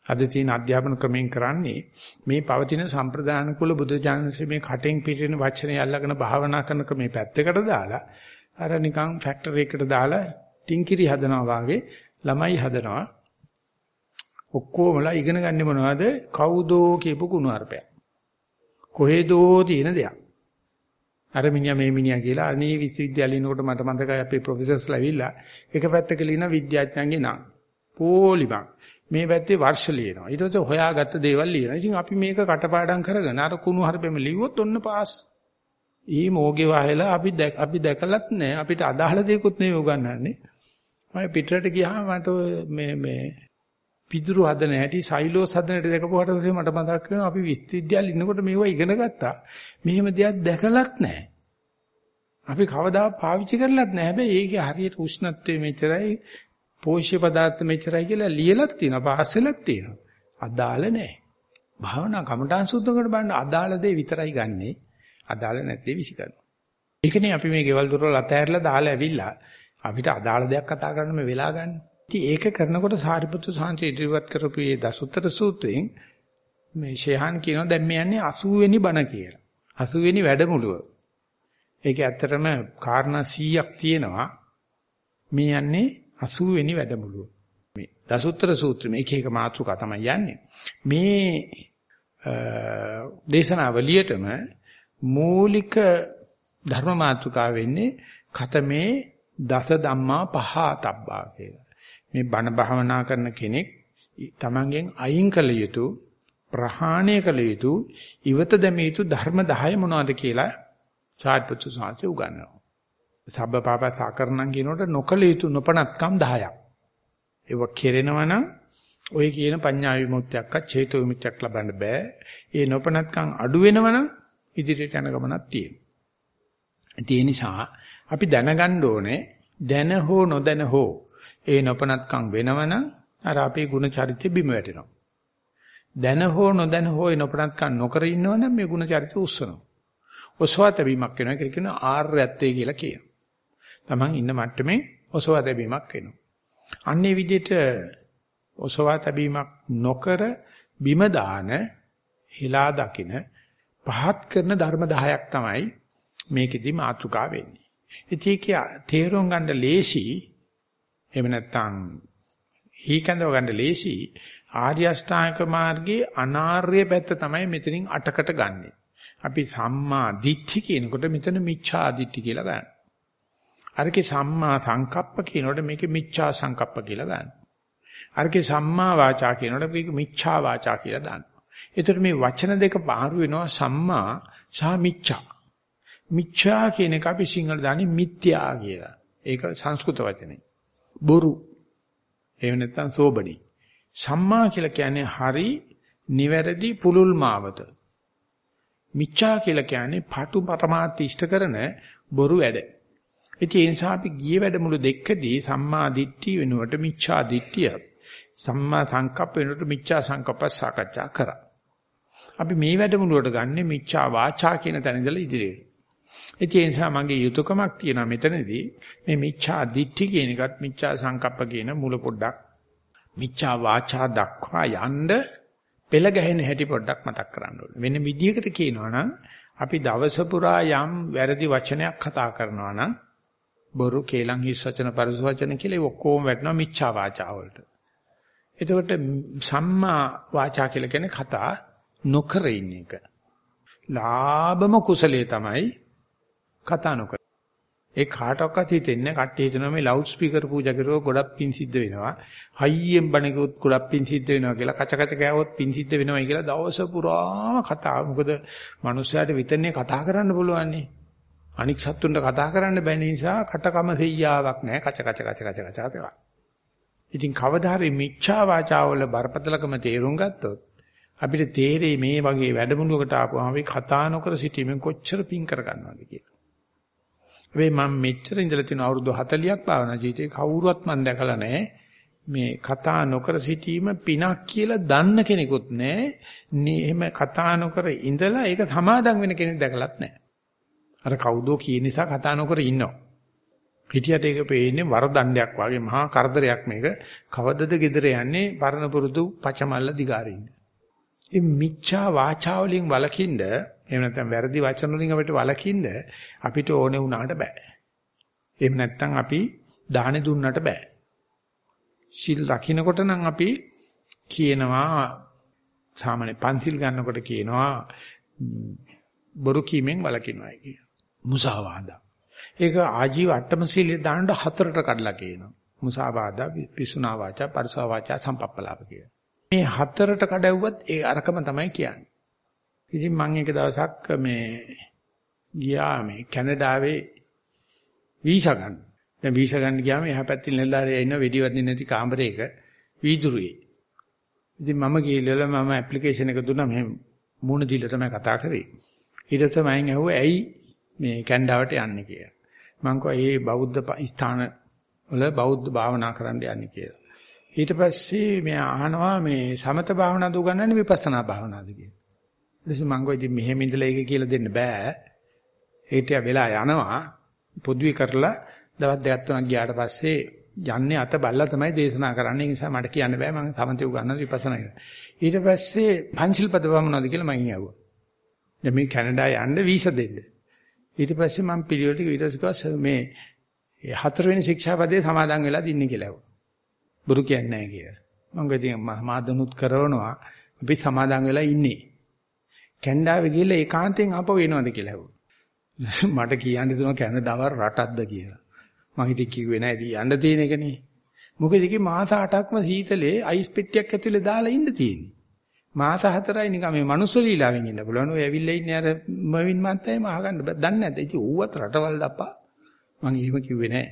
අද තියෙන අධ්‍යාපන ක්‍රමයෙන් කරන්නේ මේ පවතින සම්ප්‍රදාන කුල බුද්ධ ඥානසේ මේ කටෙන් පිටින වචනේ අල්ලගෙන භාවනා කරන ක්‍රමේ පැත්තකට දාලා අර නිකන් ෆැක්ටරි එකකට දාලා ටින්කිරි හදනවා වගේ ළමයි හදනවා. ඔක්කොමලා ඉගෙන ගන්න මොනවද? කවුදෝ කියපු කුණු අර්පයක්. කොහෙදෝ තියෙන දෙයක්. අර මිනිහා මේ මිනිහා කියලා. අනේ විශ්වවිද්‍යාලේ ඉනකොට මට මතකයි අපේ ප්‍රොෆෙසර්ස්ලා ඇවිල්ලා එක පැත්තක ලියන විද්‍යාඥයන්ගේ නම්. පොලිමක්. මේ පැත්තේ වර්ෂ ලියනවා. ඊට පස්සේ හොයාගත්ත දේවල් ලියනවා. ඉතින් අපි මේක කටපාඩම් කරගෙන අර කුණු හරපෙම ලිව්වොත් ඔන්න පාස්. ඊ මොෝගේ වහලා අපි අපි දැකලත් නැහැ අපිට අදාළ දෙයක්වත් නෙවෙයි උගන්වන්නේ. මම පිටරට ගියාම මට මේ මේ පිදුරු හදන හැටි සයිලෝස් හදන හැටි දැකපුවාට පස්සේ මට මතක් වෙනවා අපි විශ්වවිද්‍යාලේ ඉන්නකොට මේවා ඉගෙන ගත්තා. මෙහෙම දෙයක් දැකලත් නැහැ. අපි කවදා පාවිච්චි කරලත් නැහැ. හැබැයි ඒකේ හරියට උෂ්ණත්වය මෙච්චරයි, පෝෂ්‍ය පදාර්ථ මෙච්චරයි කියලා ලියලත් තියෙනවා, පාස්සෙලත් තියෙනවා. අදාළ නැහැ. භාවනා කමඨාන් සුද්ධ කරන බන්න අදාළ දේ විතරයි ගන්නෙ. අදාළ නැත්තේ විසි කරනවා. ඒකනේ අපි මේ ගෙවල් දොරවල් අතහැරලා දාලා ඇවිල්ලා අපිට අදාළ දෙයක් කතා කරන්න මේ වෙලා ගන්න. ඉතින් ඒක කරනකොට සාරිපුත්‍ර සාන්ති ඉදිරිපත් කරපු මේ දසුත්තර සූත්‍රයෙන් මේ ෂෙහාන් කියනවා දැන් මේ යන්නේ 80 වෙනි බණ කියලා. 80 වෙනි වැඩමුළුව. ඒක ඇත්තටම කාරණා 100ක් තියෙනවා. මේ යන්නේ 80 වෙනි වැඩමුළුව. මේ දසුත්තර සූත්‍රෙ මේක එක මාතෘකා තමයි යන්නේ. මේ දේශනාවලියටම මූලික ධර්ම මාතෘකාව වෙන්නේ කතමේ දස ධම්මා පහතබ්බා කියලා. මේ බණ භාවනා කරන කෙනෙක් තමන්ගෙන් අයින් කළ යුතු ප්‍රහාණය කළ යුතු ඉවත දැමිය යුතු ධර්ම 10 මොනවද කියලා සාරිපුත්‍ර සාංශය උගන්වනවා. සබ්බපාප සාකරණම් කියනකොට නොකළ යුතු නොපනත්කම් 10ක්. ඒව කෙරෙනවා නම් ඔය කියන පඤ්ඤා විමුක්තියක්වත් චේතෝ විමුක්තියක් ලබන්න බෑ. ඒ නොපනත්කම් අඩු වෙනවනම් ඉදිරියට යන ගමනක් තියෙනවා. ඒ නිසා අපි දැනගන්න ඕනේ දැන හෝ නොදැන හෝ ඒ නොපනත්කම් වෙනවනම් අර අපේ ಗುಣ චරිතෙ බිම වැටෙනවා. දැන හෝ නොදැන හෝ ඒ නොපනත්කම් නොකර ඉන්නවනම් මේ ಗುಣ චරිතය උස්සනවා. ඔසවා තැබීමක් වෙනවා. ඒක කියන ආර්යත්වයේ කියලා කියනවා. Taman ඉන්න මට්ටමේ ඔසවා තැබීමක් වෙනවා. අන්නේ විදිහට ඔසවා තැබීමක් නොකර බිම දාන හිලා දකින පහත් කරන ධර්ම 10ක් තමයි මේකෙදි මාතෘකා වෙන්නේ. ඉතින් ඒක තේරුම් ගන්න ලේසි එහෙම නැත්නම් හීකඳව ගන්න ලේසි ආර්ය අෂ්ටාංග මාර්ගයේ අනාර්ය පැත්ත තමයි මෙතනින් අටකට ගන්නෙ. අපි සම්මා දිට්ඨි කියනකොට මෙතන මිච්ඡා දිට්ඨි කියලා ගන්නවා. අරකේ සම්මා සංකප්ප කියනකොට මේකේ මිච්ඡා සංකප්ප කියලා ගන්නවා. අරකේ සම්මා වාචා කියනකොට මේක මිච්ඡා වාචා කියලා දානවා. ඒතර මේ වචන දෙක පාරු වෙනවා සම්මා සහ මිච්ඡා. මිච්ඡා කියන එක අපි සිංහල දාන්නේ මිත්‍යා කියලා. ඒක සංස්කෘත වචනේ. බොරු. එහෙම නැත්නම් සෝබඩි. සම්මා කියලා කියන්නේ හරි, නිවැරදි, පුලුල් මාවත. මිච්ඡා කියලා කියන්නේ පටු පරමාර්ථ ඉෂ්ට කරන බොරු වැඩ. ඒ නිසා අපි ගිය වැඩමුළු දෙකදී සම්මා දිට්ඨිය වෙනුවට මිච්ඡා දිට්ඨිය සම්මා සංකප්ප වෙනුවට මිච්ඡා සංකප්ප සාකච්ඡා කරා. අපි මේ වැඩමුළුවට ගන්නෙ මිච්ඡා වාචා කියන තැන ඉඳලා ඉදිරියට. ඒ නිසා මගේ යුතුයකමක් තියෙනවා මෙතනදී මේ මිච්ඡා දිට්ඨි කියන එකත් මිච්ඡා සංකප්ප කියන මුල පොඩ්ඩක් මිච්ඡා වාචා දක්වා යන්න පෙළ ගැහෙන හැටි පොඩ්ඩක් මතක් කරන්න ඕනේ. වෙන විදියකට කියනවා නම් අපි දවස පුරා යම් වැරදි වචනයක් කතා කරනවා නම් බොරු කේලම් හිස් වචන පරිස වචන කියලා ඔක්කොම වැටෙනවා මිච්ඡා වාචා වලට. එතකොට සම්මා වාචා කියලා කියන්නේ කතා නොකර ඉන්න එක. ලාභම කුසලයේ තමයි කතා නොකර. ඒ කාටවත් හිතෙන්නේ කට්ටිය හිතනවා මේ ලවුඩ් ස්පීකර් පූජා කරුවොත් ගොඩක් පින් සිද්ධ වෙනවා. හයියෙන් බණකුත් ගොඩක් පින් සිද්ධ වෙනවා කියලා කච කච කෑවොත් පින් සිද්ධ වෙනවායි කියලා දවස පුරාම කතා. මොකද මිනිස්සයාට විතරනේ කතා කරන්න පුළුවන් නේ. අනික් සත්තුන්ට කතා කරන්න බැරි නිසා කටකම සෙයියාවක් නැහැ. කච කච කච කච කච කච. ඉතින් කවදා හරි මිච්ඡා වාචාවල බරපතලකම තේරුම් ගත්තොත් අපිට තේරෙයි මේ වගේ වැඩමුළුවකට ආපුවම අපි කතා නොකර සිටීමෙන් කොච්චර පින් කරගන්නවද කියලා. හැබැයි මම මෙච්චර ඉඳලා තියෙන අවුරුදු 40ක් භාවනා ජීවිතේ කවුරුවත් මම දැකලා නැහැ. මේ කතා නොකර සිටීම පිනක් කියලා දන්න කෙනෙකුත් නැහැ. එහෙම කතා නොකර ඉඳලා ඒක සමාදම් වෙන කෙනෙක් දැකලත් නැහැ. අර කවුදෝ කියන නිසා කතා නොකර ඉන්නවා. හිටියට ඒක පේන්නේ වරදණ්ඩයක් වගේ මහා කරදරයක් මේක. කවදද gedere යන්නේ පරණ පුරුදු පචමල්ල දිගාරින්න. මේ මිච්ඡා වාචා වලින් වලකින්ද එහෙම නැත්නම් වැරදි වචන වලින් අපිට වලකින්ද අපිට ඕනේ වුණාට බෑ. එහෙම නැත්නම් අපි දාහනේ දුන්නට බෑ. සිල් රකින්නකොට නම් අපි කියනවා සාමාන්‍ය පන්සිල් ගන්නකොට කියනවා බොරු කීමෙන් වලකිනවායි කිය. මුසාවාදා. ඒක ආජීව අට්ටම සීලේ දානට හතරට කඩලා කියනවා. මුසාවාදා, පිසුනා වාචා, පරිසා වාචා, සම්පප්පලාප කියලා. මේ හතරට කඩවුවත් ඒ අරකම තමයි කියන්නේ. ඉතින් මම එක දවසක් මේ ගියා මේ කැනඩාවේ වීසා ගන්න. දැන් වීසා ගන්න ගියාම එහා පැත්තේ නිලධාරියා ඉන්න වෙඩි වදින්න නැති කාමරයක වීදුරුවේ. ඉතින් මම ගිහලා මම ඇප්ලිකේෂන් එක දුන්නා මෙහෙම මූණ දීලා තමයි කතා කරේ. ඊට පස්සේ මම ඇහුවා ඇයි මේ කැනඩාවට යන්නේ කියලා. මම කිව්වා ඒ බෞද්ධ ස්ථාන වල බෞද්ධ භාවනා කරන්න යන්නේ කියලා. ඊට පස්සේ මෙයා අහනවා මේ සමත භාවනාවද උගන්වන්නේ විපස්සනා භාවනාවද කියලා. ඊට පස්සේ මම කිව්වා ඉතින් මෙහෙම ඉඳලා ඒක කියලා දෙන්න බෑ. ඒට වෙලා යනවා පොදුවේ කරලා දවස් දෙකක් තුනක් ගියාට පස්සේ යන්නේ අත බල්ලා තමයි දේශනා කරන්නේ. ඒ නිසා මට කියන්න බෑ මම සමතේ උගන්වන විපස්සනා කියලා. ඊට පස්සේ පංචිල් පද භාවනාවද කියලා මම ඇහුවා. දැන් මේ කැනඩා යන්න වීසා දෙන්න. ඊට පස්සේ මම පිළිවෙලට ඊට පස්සේ මේ හතරවෙනි ශික්ෂාපදයේ සමාදන් වෙලා දින්නේ කියලා ඇහුවා. බුරු කියන්නේ නැහැ කියලා. මම ගිහින් මාදනුත් කරනවා අපි සමාදන් වෙලා ඉන්නේ. කැනඩාවේ ගිහලා ඒකාන්තයෙන් ආපහු එනවද කියලා ඇහුවා. මට කියන්න දුන කැනඩාව රටක්ද කියලා. මම ඉතින් කිව්වේ නෑ ඉතින් යන්න තියෙන එකනේ. මොකද ඉතින් මාස 8ක්ම සීතලේ අයිස් පෙට්ටියක් ඇතුලේ දාලා ඉන්න තියෙන්නේ. මාස 4යි නිකන් මේ මනුස්ස ලීලාවෙන් ඉන්න පුළුවන්. ඔය ඇවිල්ලා ඉන්නේ අර මවින් මාත්තයම අහගන්න බෑ. දන්නේ නැද්ද? ඉතින් ඌවත් රටවල් දප්පා. මම එහෙම කිව්වේ නෑ.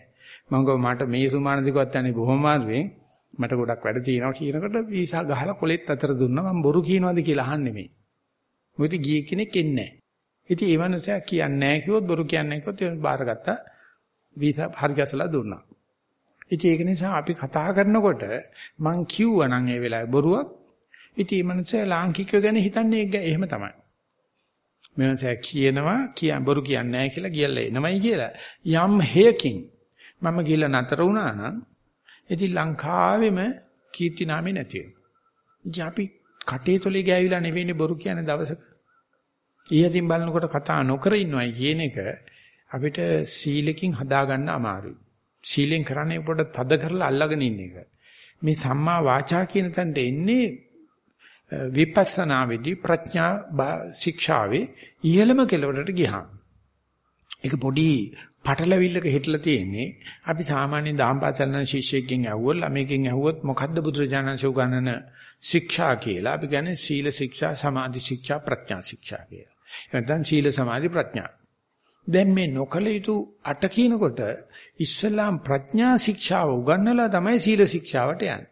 මම ගෝ මට මේ සුමාන දිගවත් යන්නේ බොහොම මාරුවෙන්. මට ගොඩක් වැඩ තියෙනවා කියනකොට වීසා ගහලා කොලෙත් අතර දුන්නා. මම බොරු කියනවාද කියලා අහන්නේ මේ. මොකද ගියේ කෙනෙක් එන්නේ නැහැ. ඉතින් ඒ මනුස්සයා කියන්නේ නැහැ කිව්වොත් බොරු කියන්නේ නැහැ කිව්වොත් ඒක බාරගත්තා. වීසා හරි ගැසලා දුන්නා. ඉතින් ඒක නිසා අපි කතා කරනකොට මං කිව්වා නම් ඒ වෙලාවේ බොරුවක්. ඉතින් මේ මනුස්සයා ලාංකිකයෝ ගැන හිතන්නේ ඒක එහෙම තමයි. මේ මනුස්සයා කියනවා කිය බොරු කියන්නේ නැහැ කියලා කියලා එනමයි කියලා. යම් හේයකින් මම ගිහලා නතර වුණා නම් ඉතින් ලංකාවෙම කීර්ති නාමේ නැති වෙනවා. ඉතින් අපි කටේ තොලේ ගෑවිලා නෙවෙයිනේ බොරු කියන්නේ දවසක. ඊයතින් බලනකොට කතා නොකර ඉන්නවයි කියන එක අපිට සීලකින් හදාගන්න අමාරුයි. සීලෙන් කරන්නේ පොඩ තද කරලා අල්ලගෙන ඉන්න එක. මේ සම්මා වාචා කියන තැනට එන්නේ විපස්සනා වෙදී ප්‍රඥා ශික්ෂාවේ ඉහළම කෙළවරට ගියාම. ඒක පොඩි පටලවිල්ලක හිටලා තියෙන්නේ අපි සාමාන්‍ය දාම්පාසල්න ශිෂ්‍යයෙක්ගෙන් ඇහුවොත් ළමයෙක්ගෙන් ඇහුවොත් මොකද්ද බුදුරජාණන්සේ උගන්වන ශික්ෂා කියලා අපි කියන්නේ සීල ශික්ෂා සමාධි ශික්ෂා ප්‍රඥා ශික්ෂා කියලා. නැත්නම් සීල සමාධි ප්‍රඥා. දැන් මේ නොකල යුතු අට කියනකොට ඉස්ලාම් ප්‍රඥා ශික්ෂාව උගන්වලා තමයි සීල ශික්ෂාවට යන්නේ.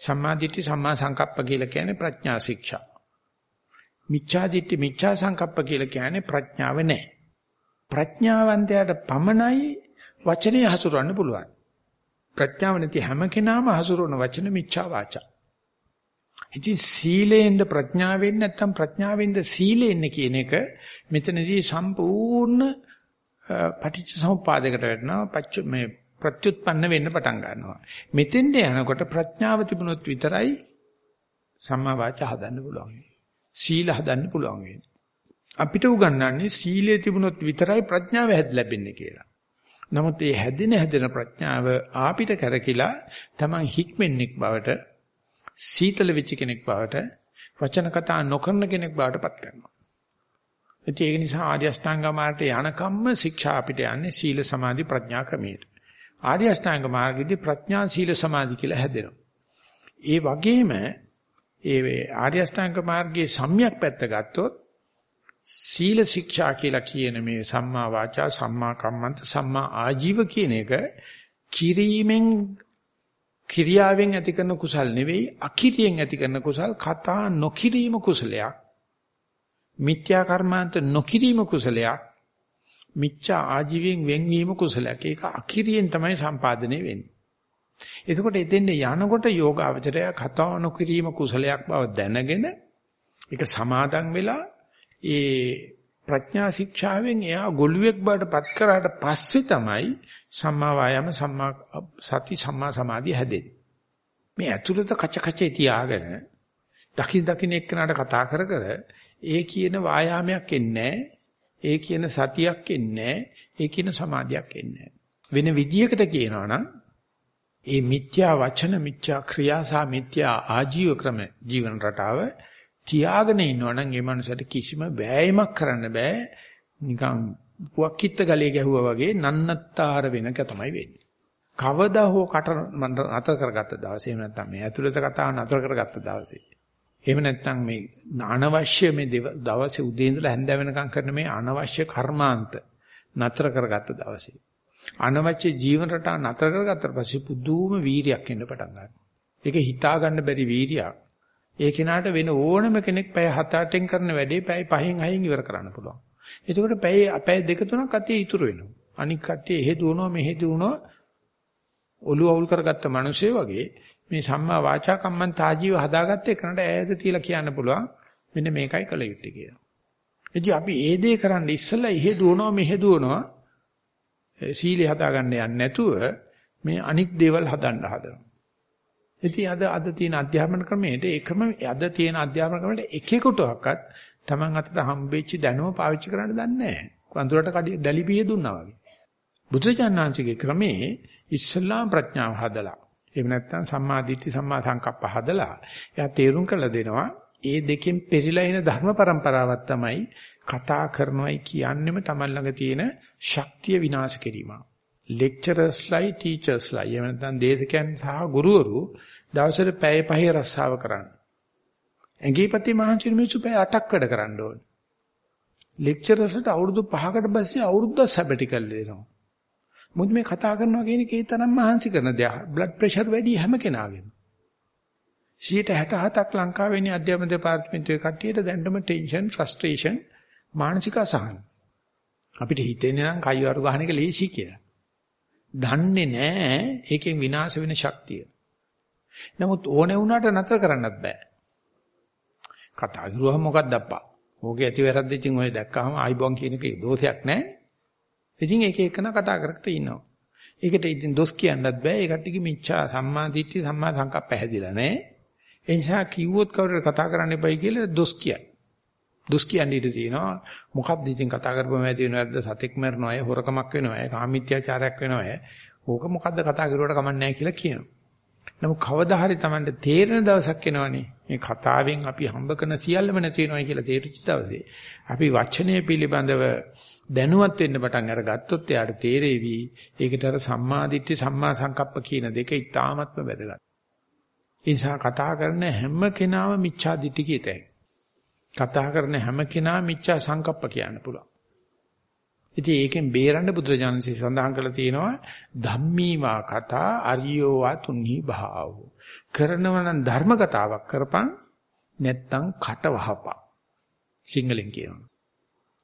සම්මා දිට්ඨි සම්මා සංකප්ප කියලා කියන්නේ ප්‍රඥා ශික්ෂා. මිච්ඡා දිට්ඨි මිච්ඡා සංකප්ප කියලා කියන්නේ ප්‍රඥාව නැහැ. ප්‍රඥාවන්තයාට පමණයි වචනේ හසුරවන්න පුළුවන්. ප්‍රඥාව නැති හැම කෙනාම හසුරවන වචන මිච්ඡා වාචා. ඉතින් සීලෙන්ද ප්‍රඥාවෙන් නැත්තම් ප්‍රඥාවෙන්ද සීලෙන්න කියන එක මෙතනදී සම්පූර්ණ පටිච්ච සමුප්පාදයකට වැටෙනවා පච්ච මේ ප්‍රත්‍යুৎපන්න වෙන්න පටන් ගන්නවා. මෙතෙන්ට යනකොට ප්‍රඥාව තිබුණොත් විතරයි සම්මා වාචා හදන්න පුළුවන්. සීල හදන්න පුළුවන් වෙන්නේ. අපිට උගන්වන්නේ සීලයේ තිබුණොත් විතරයි ප්‍රඥාව හැද ලැබෙන්නේ කියලා. නමුත් මේ හැදෙන හැදෙන ප්‍රඥාව ආපිට කරකිලා Taman හික්මෙන්නෙක් බවට සීතල වෙච්ච කෙනෙක් බවට වචන කතා නොකරන කෙනෙක් බවට පත් කරනවා. ඒක නිසා ආර්ය අෂ්ටාංග මාර්ගයට යනකම්ම ශික්ෂා අපිට යන්නේ සීල සමාධි ප්‍රඥා ක්‍රමයට. ආර්ය අෂ්ටාංග මාර්ගයේදී ප්‍රඥා සීල සමාධි කියලා හැදෙනවා. ඒ වගේම ඒ ආර්ය අෂ්ටාංග මාර්ගයේ සම්‍යක් පැත්ත ගත්තොත් සීල ශික්ෂා කියලා කියන මේ සම්මා වාචා සම්මා කම්මන්ත සම්මා ආජීව කියන එක කිරීමෙන් කිරියාවෙන් ඇති කරන කුසල් නෙවෙයි අකිරියෙන් ඇති කරන කුසල් කතා නොකිරීම කුසලයක් මිත්‍යා කර්මාන්ත නොකිරීම කුසලයක් මිච්ඡා ආජීවයෙන් වෙන්වීම කුසලයක්. ඒක අකිරියෙන් තමයි සම්පාදනය වෙන්නේ. එතකොට එතෙන්ද යනකොට යෝගාවචරය කතා නොකිරීම කුසලයක් බව දැනගෙන ඒක සමාදන් වෙලා ඒ ප්‍රඥා ශික්ෂාවෙන් එයා ගොළුෙක් බවට පත් කරාට පස්සේ තමයි සම්මා වායාම සම්මා සති සම්මා සමාධිය හැදෙන්නේ. මේ ඇතුළත කච කචේ තියාගෙන දකින් දකින් එක්කනට කතා කර කර ඒ කියන වායාමයක් එන්නේ ඒ කියන සතියක් එන්නේ ඒ කියන සමාධියක් එන්නේ වෙන විදියකට කියනවා නම් ඒ මිත්‍යා වචන මිත්‍යා ක්‍රියා සහ මිත්‍යා ආජීව ක්‍රම ජීවන රටාව තියාගෙන ඉන්නවා නම් ඒ මනුස්සයට කිසිම වෑයමක් කරන්න බෑ. නිකන් පුවක්කිට ගලේ ගැහුවා වගේ නන්නත්තර වෙනක තමයි වෙන්නේ. කවදා හෝ කට නතර කරගත්ත දවසේ එහෙම නැත්නම් මේ ඇතුළත කතාව නතර කරගත්ත දවසේ. එහෙම නැත්නම් මේ අනවශ්‍ය මේ දවසේ උදේ ඉඳලා හැන්ද වෙනකම් කරන මේ අනවශ්‍ය කර්මාන්ත නතර කරගත්ත දවසේ. අනවශ්‍ය ජීවන රටා නතර කරගත්තට පස්සේ පුදුම වීරියක් එන්න පටන් ගන්නවා. ඒක හිතා ගන්න බැරි වීරියක්. ඒ කෙනාට වෙන ඕනම කෙනෙක් පැය 7-8න් කරන වැඩේ පැය 5න් 6න් ඉවර කරන්න පුළුවන්. එතකොට පැය පැය දෙක තුනක් අතේ ඉතුරු වෙනවා. අනික් කට්ටිය එහෙ දුවනවා මෙහෙ දුවනවා ඔලු අවුල් කරගත්ත මිනිස්සු වගේ මේ සම්මා වාචා කම්මන්ත ආජීව හදාගත්ත එකනට ඈත තියලා කියන්න පුළුවන් මෙන්න මේකයි කළ යුත්තේ කියලා. ඉතින් අපි ඒ දේ කරන්න ඉස්සෙල්ලා එහෙ දුවනවා මෙහෙ දුවනවා සීලය හදාගන්න යන්නේ නැතුව මේ අනික් දේවල් හදන්න හදනවා. ඉතින් අද අද තියෙන අධ්‍යාපන ක්‍රමයේදී එකම අද තියෙන අධ්‍යාපන ක්‍රමයට එකෙකුටවත් Taman අතට හම්බෙච්ච දැනුම පාවිච්චි කරන්න දන්නේ නැහැ. වඳුරට කඩිය දැලිපිය දුන්නා වගේ. බුදුචානන්සේගේ ක්‍රමේ ඉස්ලාම් ප්‍රඥාව හදලා එහෙම නැත්නම් සම්මා දිට්ඨි සම්මා සංකප්ප හදලා එයා තේරුම් කරලා දෙනවා ඒ දෙකෙන් පෙරිලා එන ධර්ම પરම්පරාවක් තමයි කතා කරනවයි කියන්නෙම Taman ළඟ තියෙන ශක්තිය විනාශ කිරීම. ලෙක්චරර්ස්ලයි ටීචර්ස්ලයි එහෙම නැත්නම් දේශකයන් සහ ගුරුවරු දවසට පැය පහේ රස්සාව කරන්න. ඇඟිපති මහන්සි මිනිස්සු පැය 8ක් වැඩ කරන්න ඕනේ. ලෙක්චරර්ස්ට අවුරුදු 5කට පස්සේ අවුරුද්දක් සැබටිකල් දෙනවා. මොකද මේ කතා කරනවා කියන එකේ තරම් මහන්සි කරන දෙයක්. බ්ලඩ් ප්‍රෙෂර් වැඩි හැම කෙනාගේම. 67ක් ලංකාවේ ඉන්නේ අධ්‍යාපන දෙපාර්තමේන්තුවේ කට්ටියට දැන්නම ටෙන්ෂන්, ෆ්‍රස්ට්‍රේෂන්, මානසික අසහන. අපිට හිතෙන්නේ නම් කයිවාරු ගහන එක ලේසි කියලා. දන්නේ නැහැ ඒකෙන් විනාශ වෙන ශක්තිය. නමුත් ඕනේ වුණාට නතර කරන්නත් බෑ. කතා කරුවහම මොකක්ද අප්පා? ඕකේ ඇති වැරද්ද ඉතින් ඔය දැක්කහම ආයිබෝන් කියන එකේ දෝෂයක් නැහැ. ඉතින් එක එකන කතා කර කර ඉන්නවා. ඒකට ඉතින් දොස් කියන්නත් බෑ. ඒ කට්ටියගේ මිච්ඡා සම්මා දිට්ඨි සම්මා සංකප්ප පැහැදිලා නැහැ. ඒ නිසා කිව්වොත් කවුරුර කතා කරන්න එපයි කියලා දොස් කියයි. දොස් කියන්නේ ඉඳී තියෙනවා. මොකක්ද ඉතින් කතා කරපුවම ඇති වෙනවද සතෙක් මරනවා අය හොරකමක් වෙනවා අය කාමීත්‍යාචාරයක් වෙනවා අය. ඕක මොකද්ද කතා කරුවට කමක් නැහැ කියලා කියනවා. නමුත් කවදා හරි Tamanට තේරෙන දවසක් එනවනේ. මේ කතාවෙන් අපි හම්බ කරන සියල්ලම නැති වෙනවා කියලා තේරිච්ච දවසේ. අපි වචනය පිළිබඳව දැනුවත් වෙන්න පටන් අරගත්තොත් එයාට තේරෙවි ඒකට අර සම්මා දිට්ඨි සම්මා සංකප්ප කියන දෙක ඉතාමත්ම වැදගත්. ඒ නිසා කතා කරන හැම කෙනාම මිච්ඡා දිට්ඨි කියතයි. කතා කරන හැම කෙනා මිච්ඡා සංකප්ප කියන්න පුළුවන්. ඉතින් ඒකෙන් බේරන්න බුදුරජාණන්සේ සඳහන් කරලා තියෙනවා ධම්මීවා කතා අරියෝවා තුන්හි භාව. කරනවා නම් ධර්ම කතාවක් කරපන් නැත්තම් කට වහපන්. සිංහලෙන් කියනවා.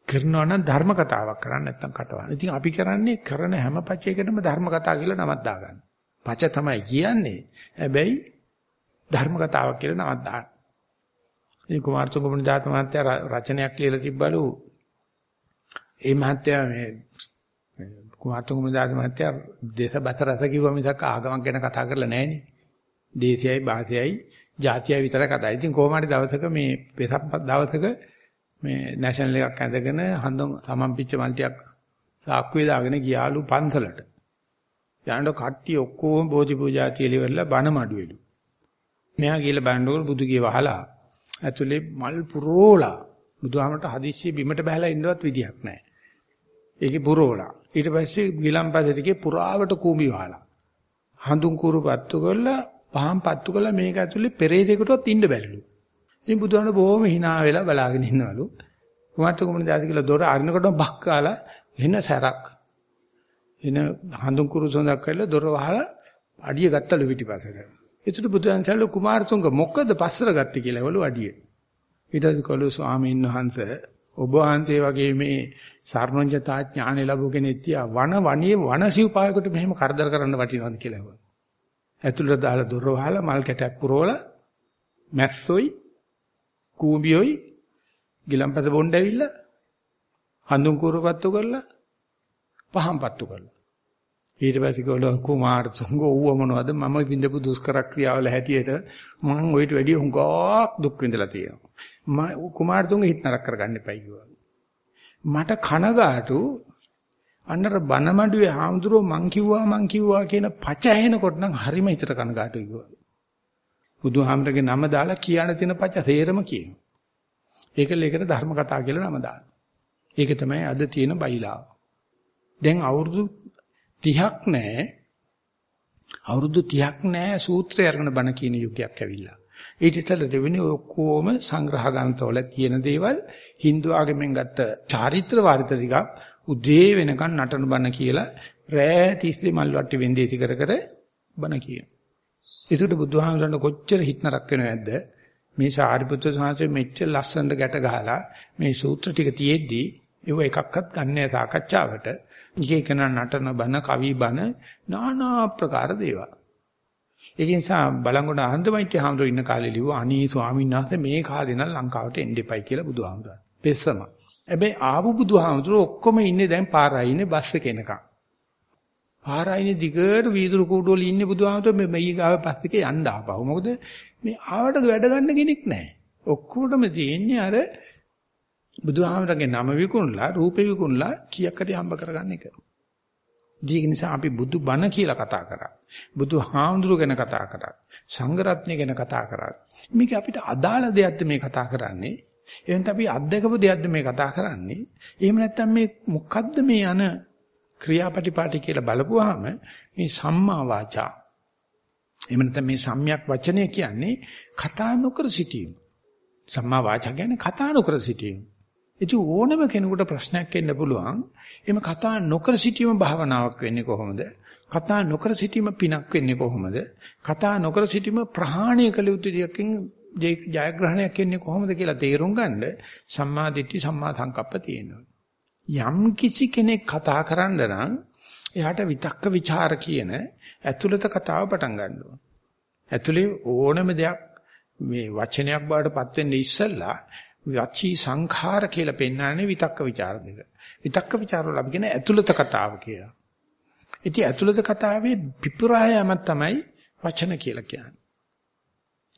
කරනවා නම් ධර්ම කතාවක් කරන්න නැත්තම් කට වහන. ඉතින් අපි කරන්නේ කරන හැම පචයකටම ධර්ම කතා කියලා නමක් දාගන්න. පච තමයි කියන්නේ. හැබැයි ධර්ම කතාවක් කියලා නමක් දාන්න. ඉතින් කුමාරතුංග මුනිදාත මහත්තයා රචනයක් ලියලා තිබ්බලු ඒ මහත්තයා මේ කුමාරතුංග මුනිදාත මහත්තයා දේශබස රස කිව්ව මිසක් ආගමක් ගැන කතා කරලා නැහනේ. දේශයයි භාෂයයි ජාතියයි විතර කතා. ඉතින් කොහොම හරි දවසක මේ වෙසක් දවසක මේ නැෂනල් එකක් ඇඳගෙන හඳුන් සමම්පිච්ච මල්ටියක් සාක්කුවේ දාගෙන ගියාලු පන්සලට. යනකොට කට්ටිය ඔක්කොම බෝධි පූජා තියලිවලා බණ මඩුවෙලු. මෙහා ගිහලා බලනකොට බුදුගේ වහලා ඇතුලේ මල් පුරෝලා බුදුහාමරට හදිස්සිය බිමට බහලා ඉන්නවත් විදියක් නැහැ. ඒකේ පුරෝලා. ඊට පස්සේ ගිලම්පසටගේ පුරාවට කූඹි වහලා. හඳුන් කුරු පත්තු කරලා පහන් පත්තු කරලා මේක ඇතුලේ පෙරේතෙකුටවත් ඉන්න බැරිලු. ඉතින් බුදුහාමර බොහොම hina වෙලා බලාගෙන ඉන්නවලු. කුමාරතු කුමන දාසි කියලා දොර අරිනකොටම බක් කාලා එන සැරක්. එන හඳුන් කුරු සොඳක් කරලා දොර වහලා අඩිය ගත්තලු පිටිපසට. ඒකට බුදුන්සල්ල කුමාරතුංග මොකද පස්සර ගත්තේ කියලා වළු අඩිය. ඊට පස්සේ කළු ස්වාමීන් වහන්සේ ඔබ වහන්සේ වගේ මේ සර්වඥතා ඥානෙ ලැබු කෙනෙක් තියා වන වණේ වනසිව්පායකට මෙහෙම කරදර කරන්න වටිනවද කියලා හොය. ඇතුළට දාලා දොර වහලා මල් කැටයක් පුරවලා මැස්සොයි කූඹියොයි ගිලම්පත බොණ්ඩ ඇවිල්ලා හඳුන් කුරපත්තු කරලා පහම් පත්තු කරලා ඊට පස්සේ කවල කුමාර තුංග ඌව මොනවද? මම විඳපු දුෂ්කර ක්‍රියාවල හැටියට මම ඔයිට වැඩිය හුඟක් දුක් විඳලා තියෙනවා. මම කුමාර තුංග හිත නරක කරගන්න එපයි කිව්වා. මට කනගාටු අන්නර බනමඩුවේ හාමුදුරුවෝ මං කිව්වා මං කිව්වා කියන පච ඇහෙනකොට නම් හරිම හිතට කනගාටුයි කිව්වා. බුදුහාමරගේ නම දාලා කියන්න තියෙන පච සේරම කියනවා. ඒකල ඒකට ධර්ම කතා කියලා නම දානවා. ඒක තමයි අද තියෙන බයිලාව. දැන් අවුරුදු 30ක් නැහැ. අවුරුදු 30ක් නැහැ සූත්‍රය අරගෙන බණ කියන යුගයක් ඇවිල්ලා. ඊට ඉස්සෙල්ලා දෙවෙනි ඔක්කොම සංග්‍රහ ග්‍රන්ථවල තියෙන දේවල් Hindu ආගමෙන් ගත්ත චාරිත්‍ර වාරිත්‍ර ටික උදේ වෙනකන් නටන බණ කියලා රෑ තිස්සේ මල් වට්ටි වෙන්දේසි කර කර බණ කියන. ඒකට බුදුහාමරණ කොච්චර හිටනරක් වෙනවද? මේ සාරිපුත්‍ර සාංශේ මෙච්චර ලස්සනට ගැට ගහලා මේ සූත්‍ර ටික තියෙද්දි ඒව එකක්වත් ගන්නෑ සාකච්ඡාවට. එක එකන නටන බන කවි බන নানা ආකාර දේවල්. ඒක නිසා බලංගොඩ ආන්දමයිත්‍ය හාමුදුරුවෝ ඉන්න කාලේ ලිව්වා අනී ස්වාමීන් වහන්සේ මේ කාලේ නම් ලංකාවට එන්න එපයි කියලා බුදුහාමුදුරුවෝ. පෙස්සම. හැබැයි ආපු බුදුහාමුදුරුවෝ ඔක්කොම ඉන්නේ දැන් පාරයි ඉන්නේ බස් එක එනකන්. පාරයිනේ දිගට වීදුරු කූඩු වල ඉන්නේ බුදුහාමුදුරුවෝ මේ මෙයි ගාව බස් එකේ යන්න ආපහු. මොකද මේ ආවට වැඩ ගන්න කෙනෙක් නැහැ. ඔක්කොටම තියෙන්නේ අර බුදුහාමරගේ නම විකුණලා රූපේ විකුණලා කීයක්කට හම්බ කරගන්න එක. ඒක නිසා අපි බුදු බණ කියලා කතා කරා. බුදුහාමුදුරු ගැන කතා කරා. සංඝරත්නය ගැන කතා කරා. මේක අපිට අදාළ දෙයක්ද මේ කතා කරන්නේ? එහෙනම් අපි අත්දකපු දෙයක්ද මේ කතා කරන්නේ? එහෙම නැත්නම් මේ මොකද්ද මේ යන ක්‍රියාපටිපාටි කියලා බලපුවාම මේ සම්මා වාචා එහෙම නැත්නම් මේ සම්‍යක් වචනය කියන්නේ කතා නොකර සිටීම. සම්මා වාචා කියන්නේ කතා නොකර සිටීම. ඉතින් ඕනම කෙනෙකුට ප්‍රශ්නයක් එන්න පුළුවන්. එimhe කතා නොකර සිටීම භාවනාවක් වෙන්නේ කොහොමද? කතා නොකර සිටීම පිනක් වෙන්නේ කොහොමද? කතා නොකර සිටීම ප්‍රහාණය කළ යුතු දෙයකින් ජයග්‍රහණයක් වෙන්නේ කොහොමද කියලා තේරුම් ගන්න සම්මා දිට්ඨි සම්මා සංකප්ප තියෙනවා. යම් කිසි කෙනෙක් කතා කරන්න නම් එයාට විතක්ක ਵਿਚාර කියන ඇතුළත කතාව පටන් ගන්න ඕන. ඇතුලේ ඕනම දෙයක් මේ වචනයක් බවට පත් වෙන්න ඉස්සෙල්ලා යච්චී සංඛාර කියලා පෙන්වන්නේ විතක්ක ਵਿਚාර දෙක. විතක්ක ਵਿਚාර වල අපි කියන ඇතුළත කතාව කියලා. ඉතින් ඇතුළත කතාවේ පිපුරායමක් තමයි වචන කියලා කියන්නේ.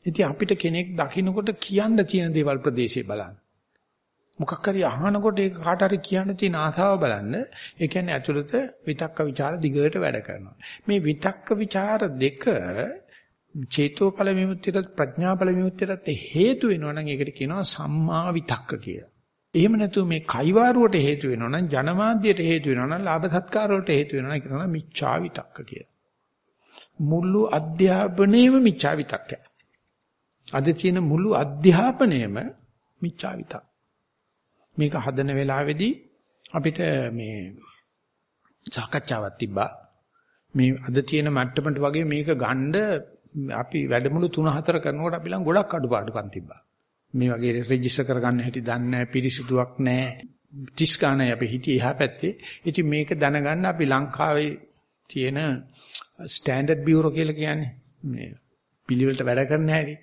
ඉතින් අපිට කෙනෙක් දකින්නකොට කියන්න තියෙන දේවල් ප්‍රදේශේ බලන්න. මොකක් හරි අහනකොට ඒක කාට හරි කියන්න තියෙන ආසාව බලන්න. ඒ කියන්නේ ඇතුළත විතක්ක ਵਿਚාර දිගට වැඩ කරනවා. මේ විතක්ක ਵਿਚාර දෙක චේතෝඵල විමුක්තියට ප්‍රඥාඵල විමුක්තියට හේතු වෙනවා නම් ඒකට කියනවා සම්මා විතක්ක කියලා. එහෙම නැතුව මේ කයිවාරුවට හේතු වෙනවා නම් ජනමාධ්‍යයට හේතු වෙනවා නම් ලාභ සත්කාර වලට හේතු වෙනවා නම් කියනවා මිච්ඡා විතක්ක කියලා. මුළු අධ්‍යාපනයේම මිච්ඡා විතක්කය. අද තියෙන මුළු අධ්‍යාපනයේම මිච්ඡා විතක්ක. මේක හදන වෙලාවේදී අපිට මේ සාකච්ඡාවක් තිබ්බා. මේ අද තියෙන මට්ටමට වගේ මේක ගන්න අපි වැඩමුළු 3-4 කරනකොට අපි ලඟ ගොඩක් අඩුපාඩුකම් තිබ්බා. මේ වගේ රෙජිස්ටර් කරගන්න හැටි දන්නේ නැහැ, පිරිසිදුවක් නැහැ. 30 ගානයි අපි හිටියේ එහා පැත්තේ. ඉතින් මේක දැනගන්න අපි ලංකාවේ තියෙන ස්ටෑන්ඩඩ් බියුරෝ කියලා කියන්නේ මේ පිළිවෙලට වැඩ කරන හැටි.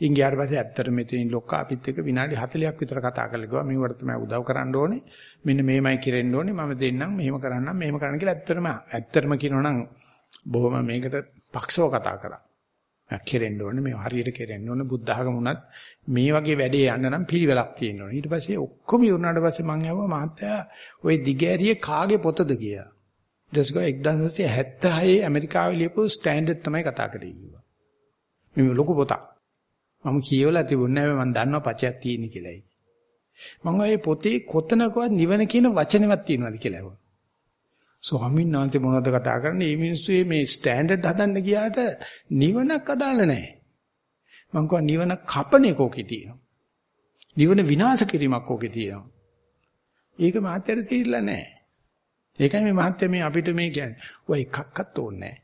ඉන් ගියාට පස්සේ ඇත්තට මෙතනින් ලොක්කා අපිත් එක්ක විනාඩි 40ක් විතර කතා කරලා ගියා මේවට තමයි උදව් කරන්න ඕනේ මෙන්න මේමයි කිරෙන්න ඕනේ මම දෙන්නම් මෙහෙම කරන්නම් මෙහෙම කරන්න කියලා ඇත්තටම ඇත්තටම කියනවනම් බොහොම මේකට පක්ෂව කතා කරා කෙරෙන්න ඕනේ මේ හරියට කෙරෙන්න ඕනේ බුද්ධ ආගම උනත් මේ වගේ වැඩේ යන්න නම් පිළිවෙලක් තියෙන්න ඕනේ ඊට පස්සේ ඔක්කොම ඉවරනාට පස්සේ මම ආවා මහත්තයා ওই දිගෑරියේ කාගේ පොතද කියලා ඊට පස්සේ 1976 ඇමරිකාවේ ලියපු ස්ටෑන්ඩඩ් තමයි කතා කරේ කිව්වා මේ ලොකු පොතක් මම කියවලා තිබුණේ නැහැ මම දන්නවා පචයක් තියෙන කියලායි මම ওই පොතේ කොතනකවත් නිවන කියන වචනයක් තියෙනවද කියලා ඇහුවා ස්වාමීන් වහන්සේ මොනවද කතා කරන්නේ? මේ මිනිස්සු මේ ස්ටෑන්ඩඩ් හදන්න ගියාට නිවනක් අදාළ නැහැ. මං කියවා නිවන කපන එකෝකේ තියෙනවා. නිවන විනාශ කිරීමක් ඕකේ තියෙනවා. ඒක මහත්යට තීරලා නැහැ. ඒකයි මේ මහත්ය මේ අපිට මේ කියන්නේ. ඔය එකක්වත් ඕනේ නැහැ.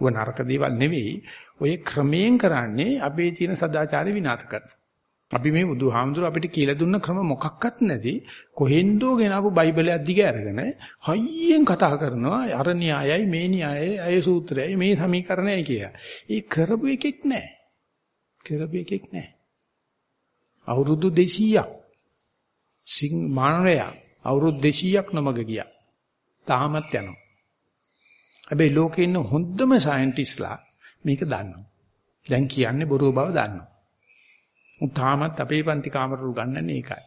ඔය නරක දේවල් නෙවෙයි. ඔය ක්‍රමයෙන් කරන්නේ අපේ තියෙන සදාචාරය විනාශ කරනවා. අපි මේ බුදුහාමුදුර අපිට කියලා දුන්න ක්‍රම මොකක්වත් නැති කොහෙන්දෝ ගෙනාවු බයිබලයක් දිගේ අරගෙන හයියෙන් කතා කරනවා අර න්‍යායයි මේ න්‍යායයි අය සූත්‍රයයි මේ සමීකරණයයි කියලා. ඒ කරපු එකෙක් නැහැ. කරපු එකෙක් නැහැ. අවුරුදු 200ක් සිං මානවයා අවුරුදු 200ක් නමග ගියා. තාමත් යනවා. හැබැයි ලෝකේ ඉන්න හොඳම සයන්ටිස්ලා මේක දන්නවා. දැන් කියන්නේ බොරුව බව දන්නවා. තාමත් අපේ පන්ති කාමරවල ගන්නන්නේ ඒකයි.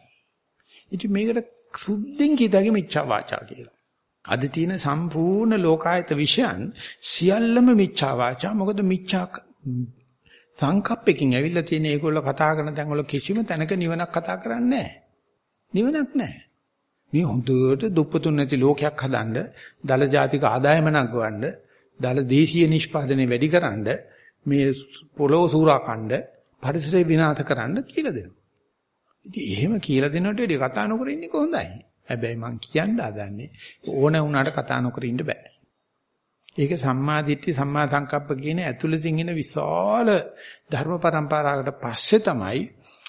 ඉතින් මේකට සුද්ධින් කීතගේ මිච්ඡා වාචා කියලා. අද තියෙන සම්පූර්ණ ලෝකායත විෂයන් සියල්ලම මිච්ඡා වාචා. මොකද මිච්ඡා සංකප්පකින් ඇවිල්ලා තියෙන ඒගොල්ලෝ කතා කරන තැන් වල කිසිම තැනක නිවනක් කතා කරන්නේ නැහැ. නිවනක් නැහැ. මේ හොඳට දුප්පතුන් නැති ලෝකයක් හදන්න, දල ජාතික ආදායම නගවන්න, දල දේශීය නිෂ්පාදනය වැඩිකරන්න මේ පොළොව සූරා කණ්ඩ පරිසරය විනාශ කරන්න කියලා දෙනවා. ඉතින් එහෙම කියලා දෙනකොට වැඩි කතා නොකර ඉන්නේ කොහොඳයි. හැබැයි මම කියන්න හදන්නේ ඕන වුණාට කතා නොකර ඉන්න බෑ. ඒක සම්මා දිට්ඨි සම්මා සංකප්ප කියන ඇතුළතින් එන විශාල ධර්ම પરම්පරාවකට පස්සේ තමයි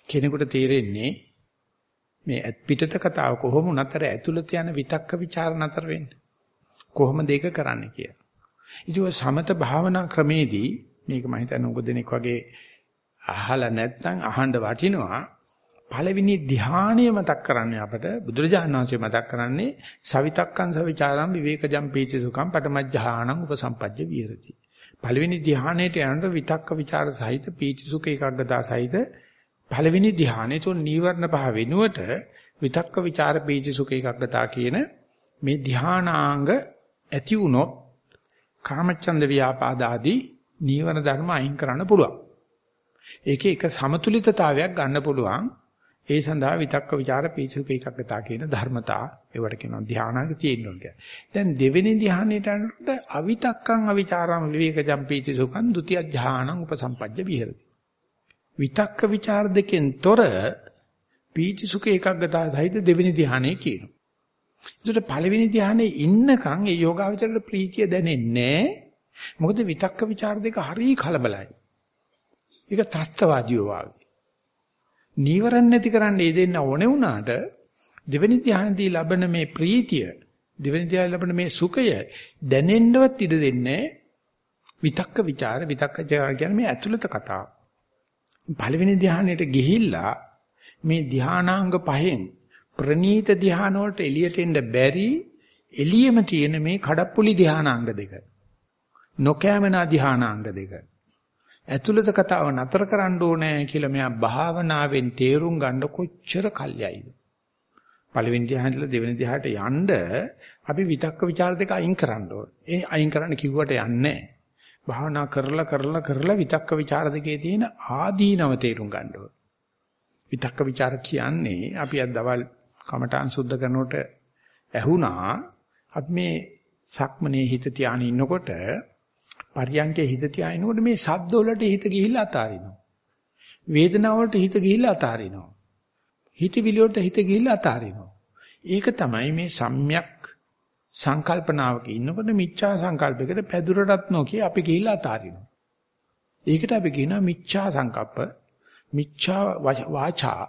කෙනෙකුට තේරෙන්නේ මේ ඇත් පිටත කතාව කොහොම නතර ඇතුළත යන විතක්ක ਵਿਚාර නතර වෙන්නේ කොහොමද ඒක කරන්නේ කියලා. ඉතින් සමත භාවනා ක්‍රමේදී මේක මම හිතන්නේ උගදෙනෙක් වගේ අහලා නැත්නම් අහන්න වටිනවා. පළවෙනි ධ්‍යානය මතක් කරන්නේ අපට බුදුරජාණන් වහන්සේ මතක් කරන්නේ සවිතක්කං සවිචාරං විවේකජම් පීති සුඛං පටමජ්ජහානං උපසම්පජ්ජ විහෙරති. පළවෙනි ධ්‍යානයට යනකොට විතක්ක විචාර සහිත පීති සුඛ ඒකාග්‍රතාව සහිත පළවෙනි ධ්‍යානයේ තුන් නීවරණ පහ වෙනුවට විතක්ක විචාර පීති සුඛ ඒකාග්‍රතාව කියන මේ ධ්‍යානාංග ඇති වුණොත් කාමච්ඡන්ද ව්‍යාපාදාදී නීවරණ ධර්ම අයින් කරන්න පුළුවන්. ඒකේ එක සමතුලිතතාවයක් ගන්න පුළුවන්. ඒ සඳහා විතක්ක ਵਿਚාර පීචුක එකකතා කියන ධර්මතා ඒවට කියනවා ධානාග තියෙනවා කියන්නේ. දැන් දෙවෙනි ධානයට අනුව අවිතක්කං අවිචාරං විවේකජම් පීති සුඛං ဒ ුතිය ධානං උපසම්පජ්ජ විහෙරති. විතක්ක ਵਿਚාර දෙකෙන් තොර පීචි සුඛ ඒකග්ගතා සහිත දෙවෙනි ධානය කියනවා. ඒකට පළවෙනි ධානයේ ඉන්නකම් ඒ යෝගාවචරයට ප්‍රීතිය දැනෙන්නේ නැහැ. මොකද විතක්ක ਵਿਚාර දෙක හරිය කලබලයි. ඒක ත්‍ස්තවාදියෝ වාගේ. නීවරණ නැති කරන්න ඒ දෙන්න ඕනේ වුණාට දෙවෙනි ධ්‍යානදී ලබන මේ ප්‍රීතිය දෙවෙනි ධ්‍යානදී ලබන මේ සුඛය දැනෙන්නවත් ඉඩ දෙන්නේ විතක්ක ਵਿਚාර විතක්ක කියන්නේ මේ ඇතුළත කතාව. පළවෙනි ධ්‍යානෙට ගිහිල්ලා මේ ධානාංග පහෙන් ප්‍රනීත ධ්‍යාන වලට එළියට එන්න බැරි එළියෙම තියෙන මේ කඩප්පුලි ධානාංග දෙක. නොකෑමනා ධානාංග දෙක. ඇතුළත කතාව නතර කරන්න ඕනේ කියලා මෙයා භාවනාවෙන් තේරුම් ගන්න කොච්චර කල්යයිද. පළවෙනි ධ්‍යානෙට දෙවෙනි ධ්‍යානට යන්න අපි විතක්ක ਵਿਚාර දෙක අයින් කරන්න ඕනේ. ඒ අයින් කරන්න කිව්වට යන්නේ භාවනා කරලා කරලා කරලා විතක්ක ਵਿਚාර දෙකේ තියෙන ආදීනව තේරුම් ගන්න ඕනේ. විතක්ක ਵਿਚාර කියන්නේ අපි අද දවල් කමඨාන් සුද්ධ කරනකොට ඇහුණා අපි මේ සක්මනේ හිත තියාගෙන ඉන්නකොට පරියන්කේ හිත තියාගෙනකොට මේ ශබ්ද වලට හිත ගිහිල්ලා අතාරිනවා. වේදනාව වලට හිත ගිහිල්ලා අතාරිනවා. හිතවිලි වලට හිත ගිහිල්ලා අතාරිනවා. ඒක තමයි මේ සම්‍යක් සංකල්පනාවක ඉන්නකොට මිච්ඡා සංකල්පයකට පැදුරටත් නොකිය අපි ගිහිල්ලා අතාරිනවා. ඒකට අපි කියනවා මිච්ඡා සංකප්ප මිච්ඡා වාචා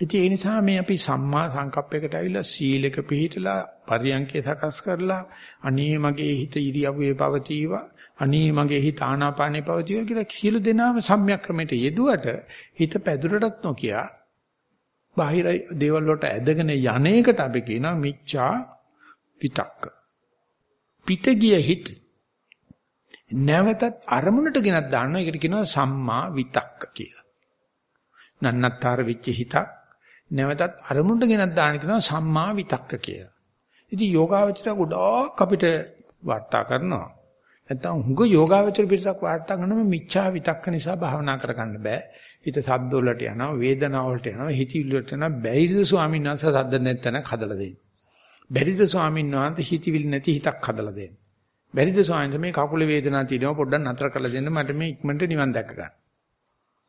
ඉතින් ඒ නිසා මේ අපි සම්මා සංකප්පයකට ඇවිල්ලා සීලක පිළිහිටලා පරියන්කේ සකස් කරලා අනේ මගේ හිත ඉරියව්වේ පවතිවා අනේ මගේ හිත ආනාපානේ පවතිවා කියලා සියලු දෙනාම සම්‍යක්‍රමයට යෙදුවට හිත පැදුරටත් නොකිය බාහිර දේවල් වලට ඇදගෙන යන්නේකට අපි කියනවා මිච්ඡා විතක්ක. පිට ගිය හිත නැවතත් අරමුණට ගෙනත් දානවා. ඒකට කියනවා සම්මා විතක්ක කියලා. නන්නත්තර වෙච්ච හිතක් නැවතත් අරමුණට ගෙනත් දාන්න කියනවා සම්මා විතක්ක කියලා. ඉතින් යෝගාවචර ගොඩක් අපිට වාර්තා කරනවා. නැත්තම් හුඟ යෝගාවචර පිටසක් වාර්තා කරනම මිච්ඡා විතක්ක නිසා භාවනා කරගන්න බෑ. හිත සද්ද වලට යනවා, වේදනාව වලට යනවා, හිතවිලි වලට යනවා. බැරිද ස්වාමීන් වහන්සේ සද්ද නැත්නම් හදලා දෙන්න. බැරිද ස්වාමීන් වහන්සේ හිතවිලි නැති හිතක් හදලා දෙන්න. බැරිද ස්වාමීන් මේ කකුලේ වේදනාව තියෙනවා පොඩ්ඩක් නතර කරලා දෙන්න මට මේ ඉක්මනට නිවන් දැක ගන්න.